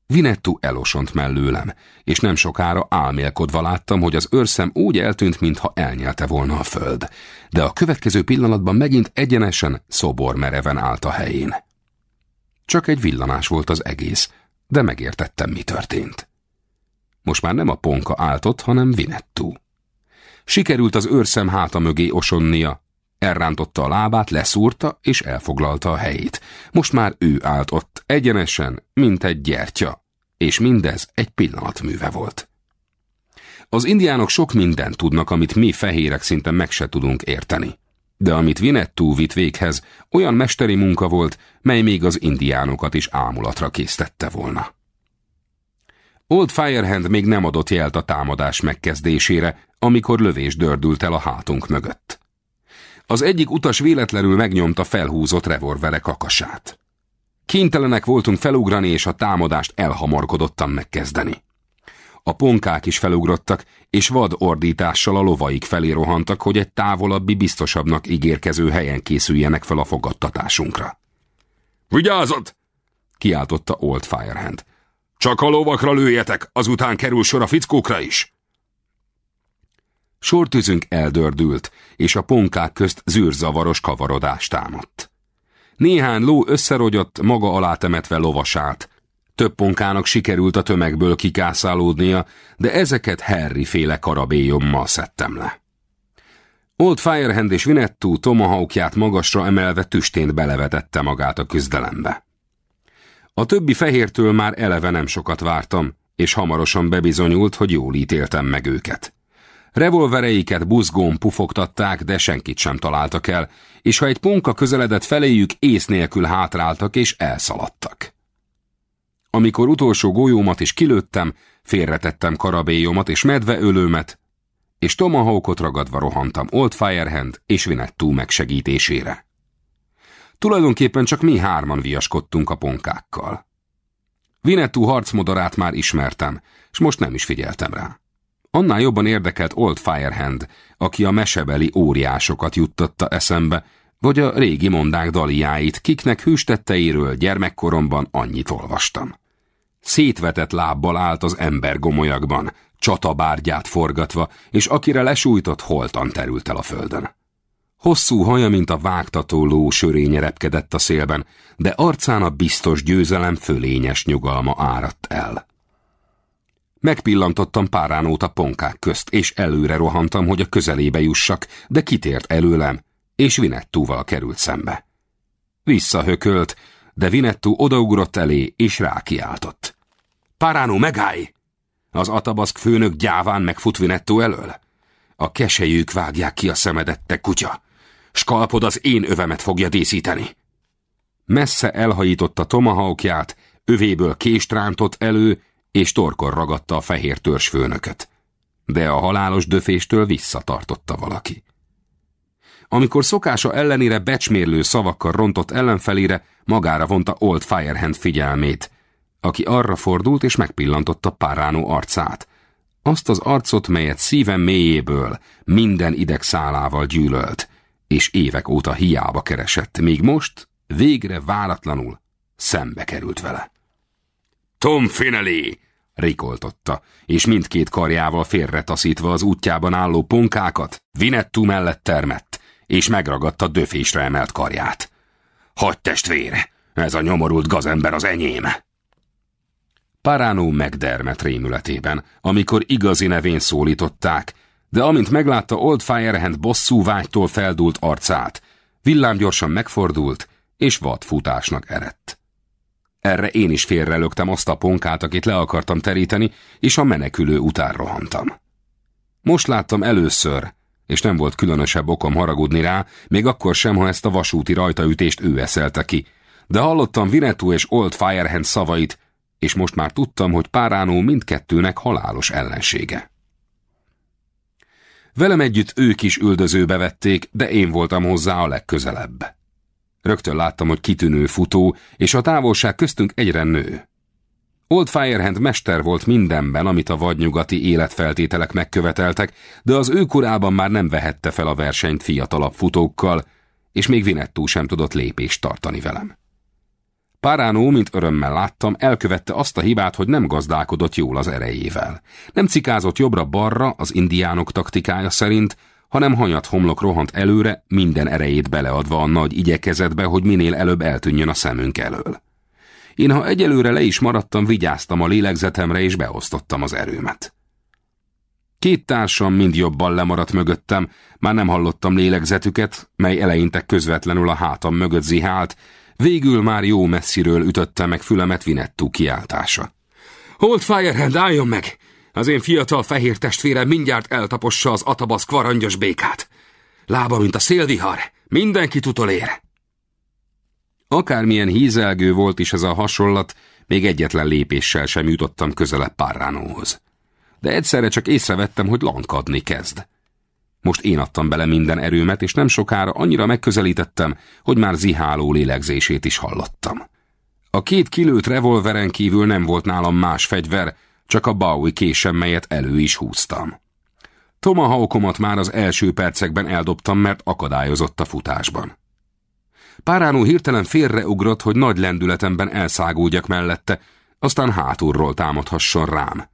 Vinettu elosont mellőlem, és nem sokára álmélkodva láttam, hogy az őrszem úgy eltűnt, mintha elnyelte volna a föld, de a következő pillanatban megint egyenesen, szobor mereven állt a helyén. Csak egy villanás volt az egész, de megértettem, mi történt. Most már nem a ponka áltott, hanem Vinettu. Sikerült az őrszem háta mögé osonnia, elrántotta a lábát, leszúrta és elfoglalta a helyét. Most már ő állt ott, egyenesen, mint egy gyertya, és mindez egy pillanatműve volt. Az indiánok sok mindent tudnak, amit mi fehérek szinte meg se tudunk érteni. De amit Vinettu vitt véghez, olyan mesteri munka volt, mely még az indiánokat is ámulatra késztette volna. Old Firehand még nem adott jelt a támadás megkezdésére, amikor lövés dördült el a hátunk mögött. Az egyik utas véletlenül megnyomta felhúzott revolvere kakasát. Kénytelenek voltunk felugrani és a támadást elhamarkodottan megkezdeni. A ponkák is felugrottak, és vad ordítással a lovaik felé rohantak, hogy egy távolabbi, biztosabbnak ígérkező helyen készüljenek fel a fogadtatásunkra. Vigyázat! kiáltotta Old Firehand. Csak a lovakra lőjetek, azután kerül sor a fickókra is. Sortűzünk eldördült, és a ponkák közt zűrzavaros kavarodás támadt. Néhány ló összerogyott, maga alá temetve lovasát, Több ponkának sikerült a tömegből kikászálódnia, de ezeket Harry féle karabélyommal szedtem le. Old Firehand és Vinettu tomahawkját magasra emelve tüstént belevetette magát a küzdelembe. A többi fehértől már eleve nem sokat vártam, és hamarosan bebizonyult, hogy jól ítéltem meg őket. Revolvereiket buzgón pufogtatták, de senkit sem találtak el, és ha egy punka közeledett feléjük, ész nélkül hátráltak és elszaladtak. Amikor utolsó golyómat is kilőttem, félretettem karabélyomat és medveölőmet, és Tomahawkot ragadva rohantam Old Firehand és Vinettú megsegítésére. Tulajdonképpen csak mi hárman viaskodtunk a ponkákkal. Vinettú harcmodorát már ismertem, és most nem is figyeltem rá. Annál jobban érdekelt Old Firehand, aki a mesebeli óriásokat juttatta eszembe, vagy a régi mondák daliáit, kiknek hűstetteiről gyermekkoromban annyit olvastam. Szétvetett lábbal állt az ember gomolyakban, csatabárgyát forgatva, és akire lesújtott, holtan terült el a földön. Hosszú haja, mint a vágtató ló sörénye repkedett a szélben, de arcán a biztos győzelem fölényes nyugalma áradt el. Megpillantottam páránót a ponkák közt, és előre rohantam, hogy a közelébe jussak, de kitért előlem, és Vinettúval került szembe. Visszahökölt, de Vinettú odaugrott elé, és rákiáltott. Páránó, megállj! Az atabaszk főnök gyáván megfut Vinettú elől. A kesejük vágják ki a szemedet, te kutya! Skalpod az én övemet fogja díszíteni. Messze elhajította tomahawkját, övéből kést rántott elő, és torkor ragadta a fehér törzsfőnököt. De a halálos döféstől visszatartotta valaki. Amikor szokása ellenére becsmérlő szavakkal rontott ellenfelére, magára vonta Old Firehand figyelmét, aki arra fordult és megpillantotta Páránó arcát. Azt az arcot, melyet szívem mélyéből, minden idegszálával gyűlölt, és évek óta hiába keresett, még most, végre váratlanul szembe került vele. Tom Finelli! rikoltotta, és mindkét karjával félretaszítva az útjában álló ponkákat, Vinettú mellett termett, és megragadta döfésre emelt karját. Hagy testvére, ez a nyomorult gazember az enyém! Paránó megdermet rémületében, amikor igazi nevén szólították, de amint meglátta Old Firehand bosszú vágytól feldult arcát, villámgyorsan megfordult, és vadfutásnak erett. Erre én is félrelögtem azt a ponkát, akit le akartam teríteni, és a menekülő után rohantam. Most láttam először, és nem volt különösebb okom haragudni rá, még akkor sem, ha ezt a vasúti rajtaütést ő eszelte ki, de hallottam Vinetú és Old Firehand szavait, és most már tudtam, hogy Páránó mindkettőnek halálos ellensége. Velem együtt ők is üldözőbe vették, de én voltam hozzá a legközelebb. Rögtön láttam, hogy kitűnő futó, és a távolság köztünk egyre nő. Old Firehand mester volt mindenben, amit a vadnyugati életfeltételek megköveteltek, de az ő korában már nem vehette fel a versenyt fiatalabb futókkal, és még Vinettú sem tudott lépést tartani velem. Páránó, mint örömmel láttam, elkövette azt a hibát, hogy nem gazdálkodott jól az erejével. Nem cikázott jobbra-balra az indiánok taktikája szerint, hanem hanyat homlok rohant előre, minden erejét beleadva a nagy igyekezetbe, hogy minél előbb eltűnjön a szemünk elől. Én, ha egyelőre le is maradtam, vigyáztam a lélegzetemre, és beosztottam az erőmet. Két társam mind jobban lemaradt mögöttem, már nem hallottam lélegzetüket, mely eleinte közvetlenül a hátam mögött zihált, végül már jó messziről ütötte meg fülemet Vinettú kiáltása. Hold Firehand, álljon meg! Az én fiatal fehér testvérem mindjárt eltapossa az atabaszk varangyos békát. Lába, mint a szélvihar, mindenki utolér. Akármilyen hízelgő volt is ez a hasonlat, még egyetlen lépéssel sem jutottam közelebb Párránóhoz. De egyszerre csak észrevettem, hogy lankadni kezd. Most én adtam bele minden erőmet, és nem sokára annyira megközelítettem, hogy már ziháló lélegzését is hallottam. A két kilőtt revolveren kívül nem volt nálam más fegyver, csak a Bowie késem, melyet elő is húztam. Tomahawkomat már az első percekben eldobtam, mert akadályozott a futásban. Páránó hirtelen félreugrott, hogy nagy lendületemben elszáguljak mellette, aztán hátulról támadhasson rám.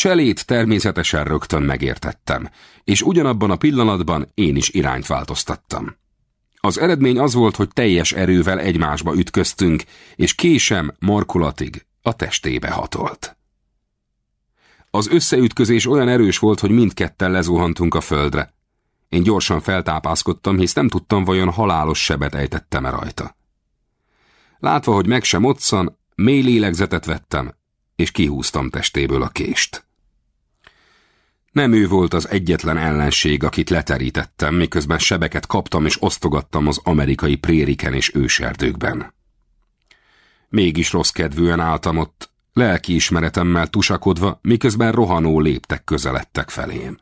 Cselét természetesen rögtön megértettem, és ugyanabban a pillanatban én is irányt változtattam. Az eredmény az volt, hogy teljes erővel egymásba ütköztünk, és késem markulatig a testébe hatolt. Az összeütközés olyan erős volt, hogy mindketten lezuhantunk a földre. Én gyorsan feltápászkodtam, hisz nem tudtam, vajon halálos sebet ejtettem-e rajta. Látva, hogy meg sem otszan, mély lélegzetet vettem, és kihúztam testéből a kést. Nem ő volt az egyetlen ellenség, akit leterítettem, miközben sebeket kaptam és osztogattam az amerikai prériken és őserdőkben. Mégis rossz kedvűen álltam ott, lelkiismeretemmel tusakodva, miközben rohanó léptek közeledtek felém.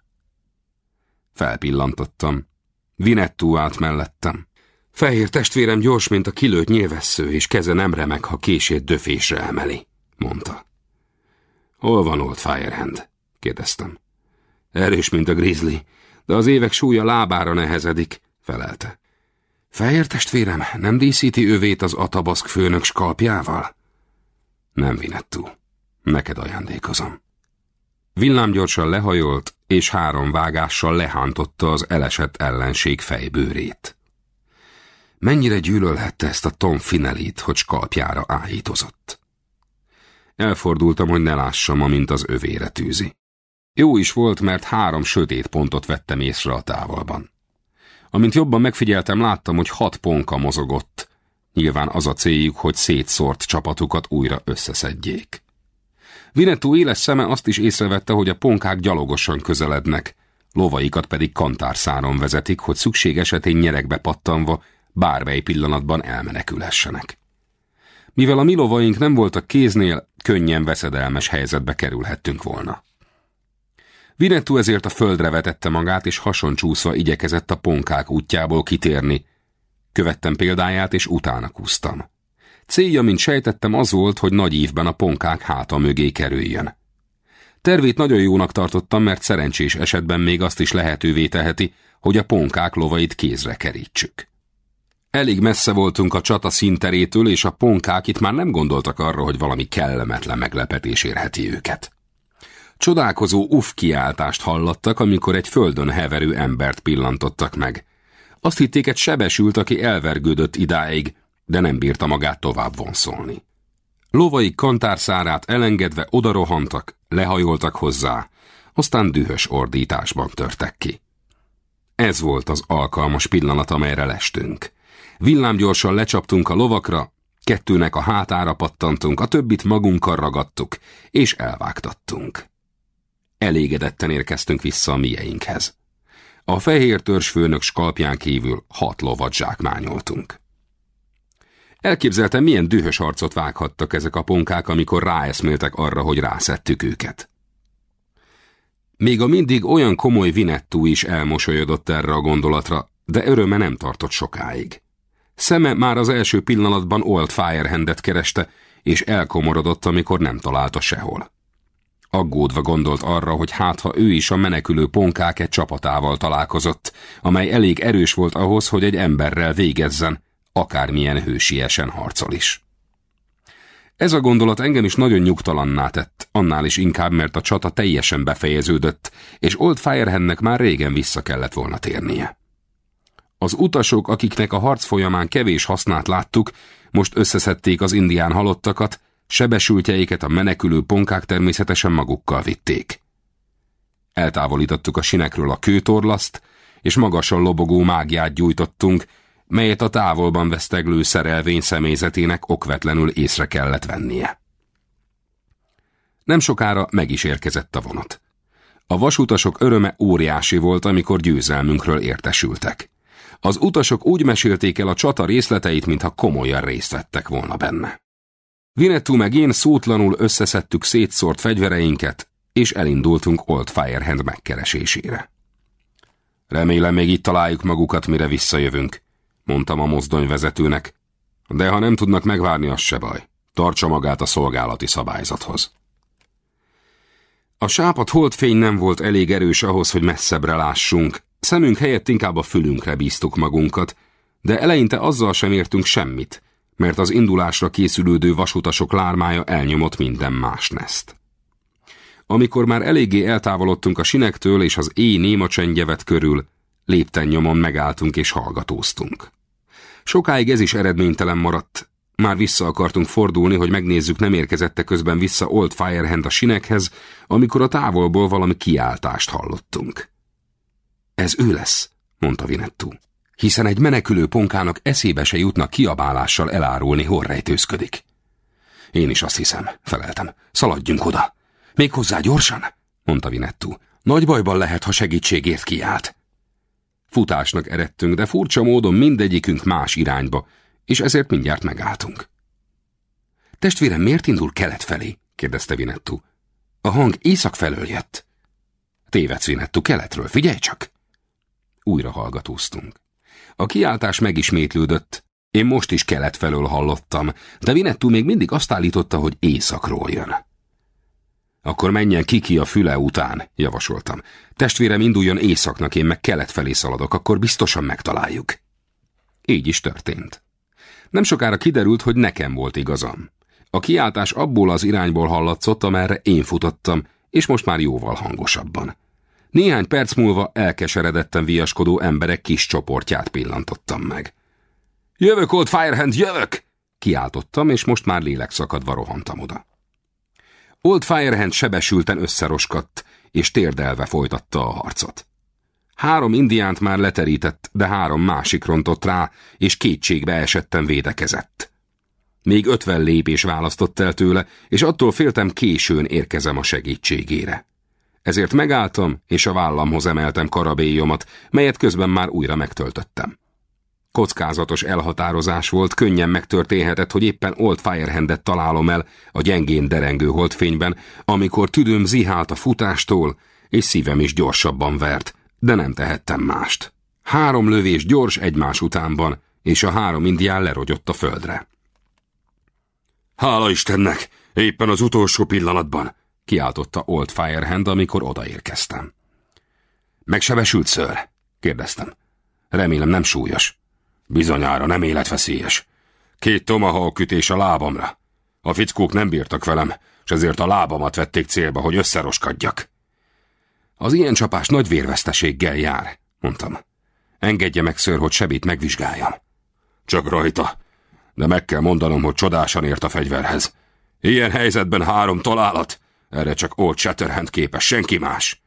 Felpillantottam. Vinettú állt mellettem. Fehér testvérem gyors, mint a kilőtt nyilvessző, és keze nem remeg, ha kését döfésre emeli, mondta. Hol van Old Firehand? kérdeztem. Erős, mint a grizzly, de az évek súlya lábára nehezedik, felelte. Fehér testvérem, nem díszíti övét az Atabaszk főnök skalpjával? Nem, Vinettú. Neked ajándékozom. Villámgyorsan lehajolt, és három vágással lehántotta az elesett ellenség fejbőrét. Mennyire gyűlölhette ezt a Tom Finelit, hogy skalpjára áhítozott. Elfordultam, hogy ne lássam, amint az övére tűzi. Jó is volt, mert három sötét pontot vettem észre a távolban. Amint jobban megfigyeltem, láttam, hogy hat ponka mozogott. Nyilván az a céljuk, hogy szétszórt csapatukat újra összeszedjék. Vinetú éles szeme azt is észrevette, hogy a ponkák gyalogosan közelednek, lovaikat pedig kantárszáron vezetik, hogy szükség esetén nyerekbe pattanva bármely pillanatban elmenekülhessenek. Mivel a mi lovaink nem voltak kéznél, könnyen veszedelmes helyzetbe kerülhettünk volna. Vinetú ezért a földre vetette magát, és hasoncsúszva igyekezett a ponkák útjából kitérni. Követtem példáját, és utána kúztam. Célja, mint sejtettem, az volt, hogy nagy évben a ponkák háta mögé kerüljön. Tervét nagyon jónak tartottam, mert szerencsés esetben még azt is lehetővé teheti, hogy a ponkák lovait kézre kerítsük. Elég messze voltunk a csata színterétől, és a ponkák itt már nem gondoltak arra, hogy valami kellemetlen meglepetés érheti őket. Csodálkozó uff kiáltást hallottak, amikor egy földön heverő embert pillantottak meg. Azt hitték egy sebesült, aki elvergődött idáig, de nem bírta magát tovább vonszolni. Lovai kantárszárát elengedve odarohantak, lehajoltak hozzá, aztán dühös ordításban törtek ki. Ez volt az alkalmas pillanat, amelyre lestünk. Villámgyorsan lecsaptunk a lovakra, kettőnek a hátára pattantunk, a többit magunkkal ragadtuk, és elvágtattunk. Elégedetten érkeztünk vissza a mieinkhez. A fehér törzsfőnök skalpján kívül hat lovat zsákmányoltunk. Elképzeltem, milyen dühös arcot vághattak ezek a ponkák, amikor ráeszméltek arra, hogy rászettük őket. Még a mindig olyan komoly Vinettú is elmosolyodott erre a gondolatra, de öröme nem tartott sokáig. Szeme már az első pillanatban Old Firehandet kereste, és elkomorodott, amikor nem találta sehol. Aggódva gondolt arra, hogy hát ha ő is a menekülő ponkák egy csapatával találkozott, amely elég erős volt ahhoz, hogy egy emberrel végezzen, akármilyen hősiesen harcol is. Ez a gondolat engem is nagyon nyugtalanná tett, annál is inkább, mert a csata teljesen befejeződött, és Old Firehandnek már régen vissza kellett volna térnie. Az utasok, akiknek a harc folyamán kevés hasznát láttuk, most összeszedték az indián halottakat, sebesültjeiket a menekülő ponkák természetesen magukkal vitték. Eltávolítottuk a sinekről a kőtorlaszt, és magasan lobogó mágiát gyújtottunk, melyet a távolban veszteglő szerelvény személyzetének okvetlenül észre kellett vennie. Nem sokára meg is érkezett a vonat. A vasutasok öröme óriási volt, amikor győzelmünkről értesültek. Az utasok úgy mesélték el a csata részleteit, mintha komolyan részt vettek volna benne. Vinetú meg én szótlanul összeszedtük szétszórt fegyvereinket, és elindultunk Old Firehand megkeresésére. Remélem még itt találjuk magukat, mire visszajövünk, mondtam a mozdonyvezetőnek, de ha nem tudnak megvárni, az se baj. Tartsa magát a szolgálati szabályzathoz. A sápat holdfény nem volt elég erős ahhoz, hogy messzebbre lássunk, szemünk helyett inkább a fülünkre bíztuk magunkat, de eleinte azzal sem értünk semmit, mert az indulásra készülődő vasutasok lármája elnyomott minden más neszt. Amikor már eléggé eltávolodtunk a sinektől és az éj néma csendjevet körül, lépten nyomon megálltunk és hallgatóztunk. Sokáig ez is eredménytelen maradt, Már vissza akartunk fordulni, hogy megnézzük, nem érkezette közben vissza Old Firehand a sinekhez, amikor a távolból valami kiáltást hallottunk. Ez ő lesz, mondta Vinettu, hiszen egy menekülő ponkának eszébe se jutna kiabálással elárulni, hol rejtőzködik. Én is azt hiszem, feleltem. Szaladjunk oda. Még hozzá gyorsan, mondta Vinettu. Nagy bajban lehet, ha segítségért kiált. Futásnak eredtünk, de furcsa módon mindegyikünk más irányba, és ezért mindjárt megálltunk. Testvérem miért indul kelet felé? kérdezte Vinettu. A hang észak felől jött. Tévedsz, Vinettu, keletről, figyelj csak! Újra hallgatóztunk. A kiáltás megismétlődött, én most is kelet felől hallottam, de Vinettu még mindig azt állította, hogy északról jön. Akkor menjen Kiki a füle után, javasoltam. Testvérem induljon északnak, én meg kelet felé szaladok, akkor biztosan megtaláljuk. Így is történt. Nem sokára kiderült, hogy nekem volt igazam. A kiáltás abból az irányból hallatszott, amerre én futottam, és most már jóval hangosabban. Néhány perc múlva elkeseredetten viaskodó emberek kis csoportját pillantottam meg. Jövök, Old Firehand, jövök! Kiáltottam, és most már lélekszakadva rohantam oda. Old Firehand sebesülten összeroskadt, és térdelve folytatta a harcot. Három indiánt már leterített, de három másik rontott rá, és kétségbe esetten védekezett. Még ötven lépés választott el tőle, és attól féltem későn érkezem a segítségére. Ezért megálltam, és a vállamhoz emeltem karabélyomat, melyet közben már újra megtöltöttem. Kockázatos elhatározás volt, könnyen megtörténhetett, hogy éppen Old Firehandet találom el a gyengén derengő holdfényben, amikor tüdőm zihált a futástól, és szívem is gyorsabban vert, de nem tehettem mást. Három lövés gyors egymás utánban, és a három indián lerogyott a földre. Hála Istennek! Éppen az utolsó pillanatban! Kiáltotta Old Firehand, amikor odaérkeztem. Megsebesült ször? kérdeztem. Remélem nem súlyos. Bizonyára nem életveszélyes. Két tomahawk ütés a lábamra. A fickók nem bírtak velem, és ezért a lábamat vették célba, hogy összeroskadjak. Az ilyen csapás nagy vérveszteséggel jár, mondtam. Engedje meg, ször, hogy sebét megvizsgáljam. Csak rajta, de meg kell mondanom, hogy csodásan ért a fegyverhez. Ilyen helyzetben három találat, erre csak Old Shatterhand képes, senki más.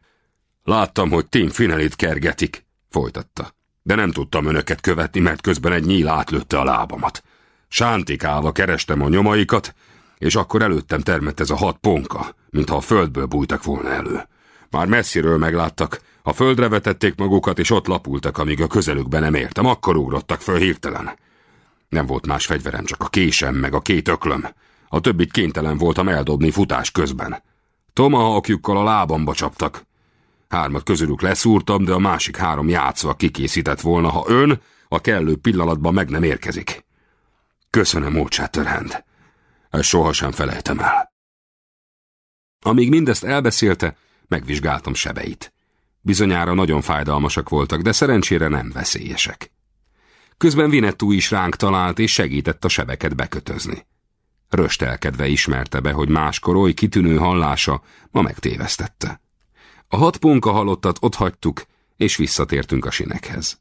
Láttam, hogy Tim Finelit kergetik, folytatta. De nem tudtam önöket követni, mert közben egy nyíl átlőtte a lábamat. Sántikálva kerestem a nyomaikat, és akkor előttem termett ez a hat ponka, mintha a földből bújtak volna elő. Már messziről megláttak, a földre vetették magukat, és ott lapultak, amíg a közelükbe nem értem, akkor ugrottak föl hirtelen. Nem volt más fegyverem, csak a késem, meg a két öklöm. A többit kénytelen voltam eldobni futás közben. Tomahawkjukkal a lábamba csaptak. Hármat közülük leszúrtam, de a másik három játszva kikészített volna, ha ön a kellő pillanatban meg nem érkezik. Köszönöm, Old Shatterhand. Ezt sohasem felejtem el. Amíg mindezt elbeszélte, megvizsgáltam sebeit. Bizonyára nagyon fájdalmasak voltak, de szerencsére nem veszélyesek. Közben Vinettú is ránk talált, és segített a sebeket bekötözni. Röstelkedve ismerte be, hogy máskor oly kitűnő hallása ma megtévesztette. A hat punka halottat ott hagytuk, és visszatértünk a sinekhez.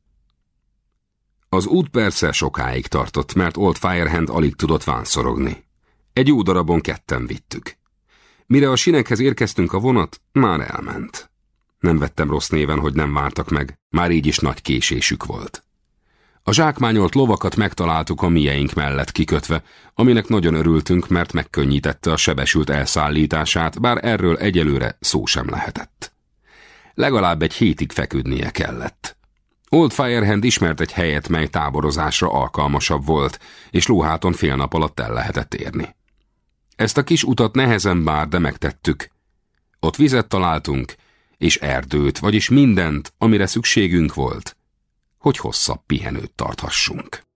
Az út persze sokáig tartott, mert Old Firehand alig tudott vánszorogni. Egy jó darabon ketten vittük. Mire a sinekhez érkeztünk a vonat, már elment. Nem vettem rossz néven, hogy nem vártak meg, már így is nagy késésük volt. A zsákmányolt lovakat megtaláltuk a mieink mellett kikötve, aminek nagyon örültünk, mert megkönnyítette a sebesült elszállítását, bár erről egyelőre szó sem lehetett. Legalább egy hétig feküdnie kellett. Old Firehand ismert egy helyet, mely táborozásra alkalmasabb volt, és lóháton fél nap alatt el lehetett érni. Ezt a kis utat nehezen bár, de megtettük. Ott vizet találtunk, és erdőt, vagyis mindent, amire szükségünk volt, hogy hosszabb pihenőt tarthassunk.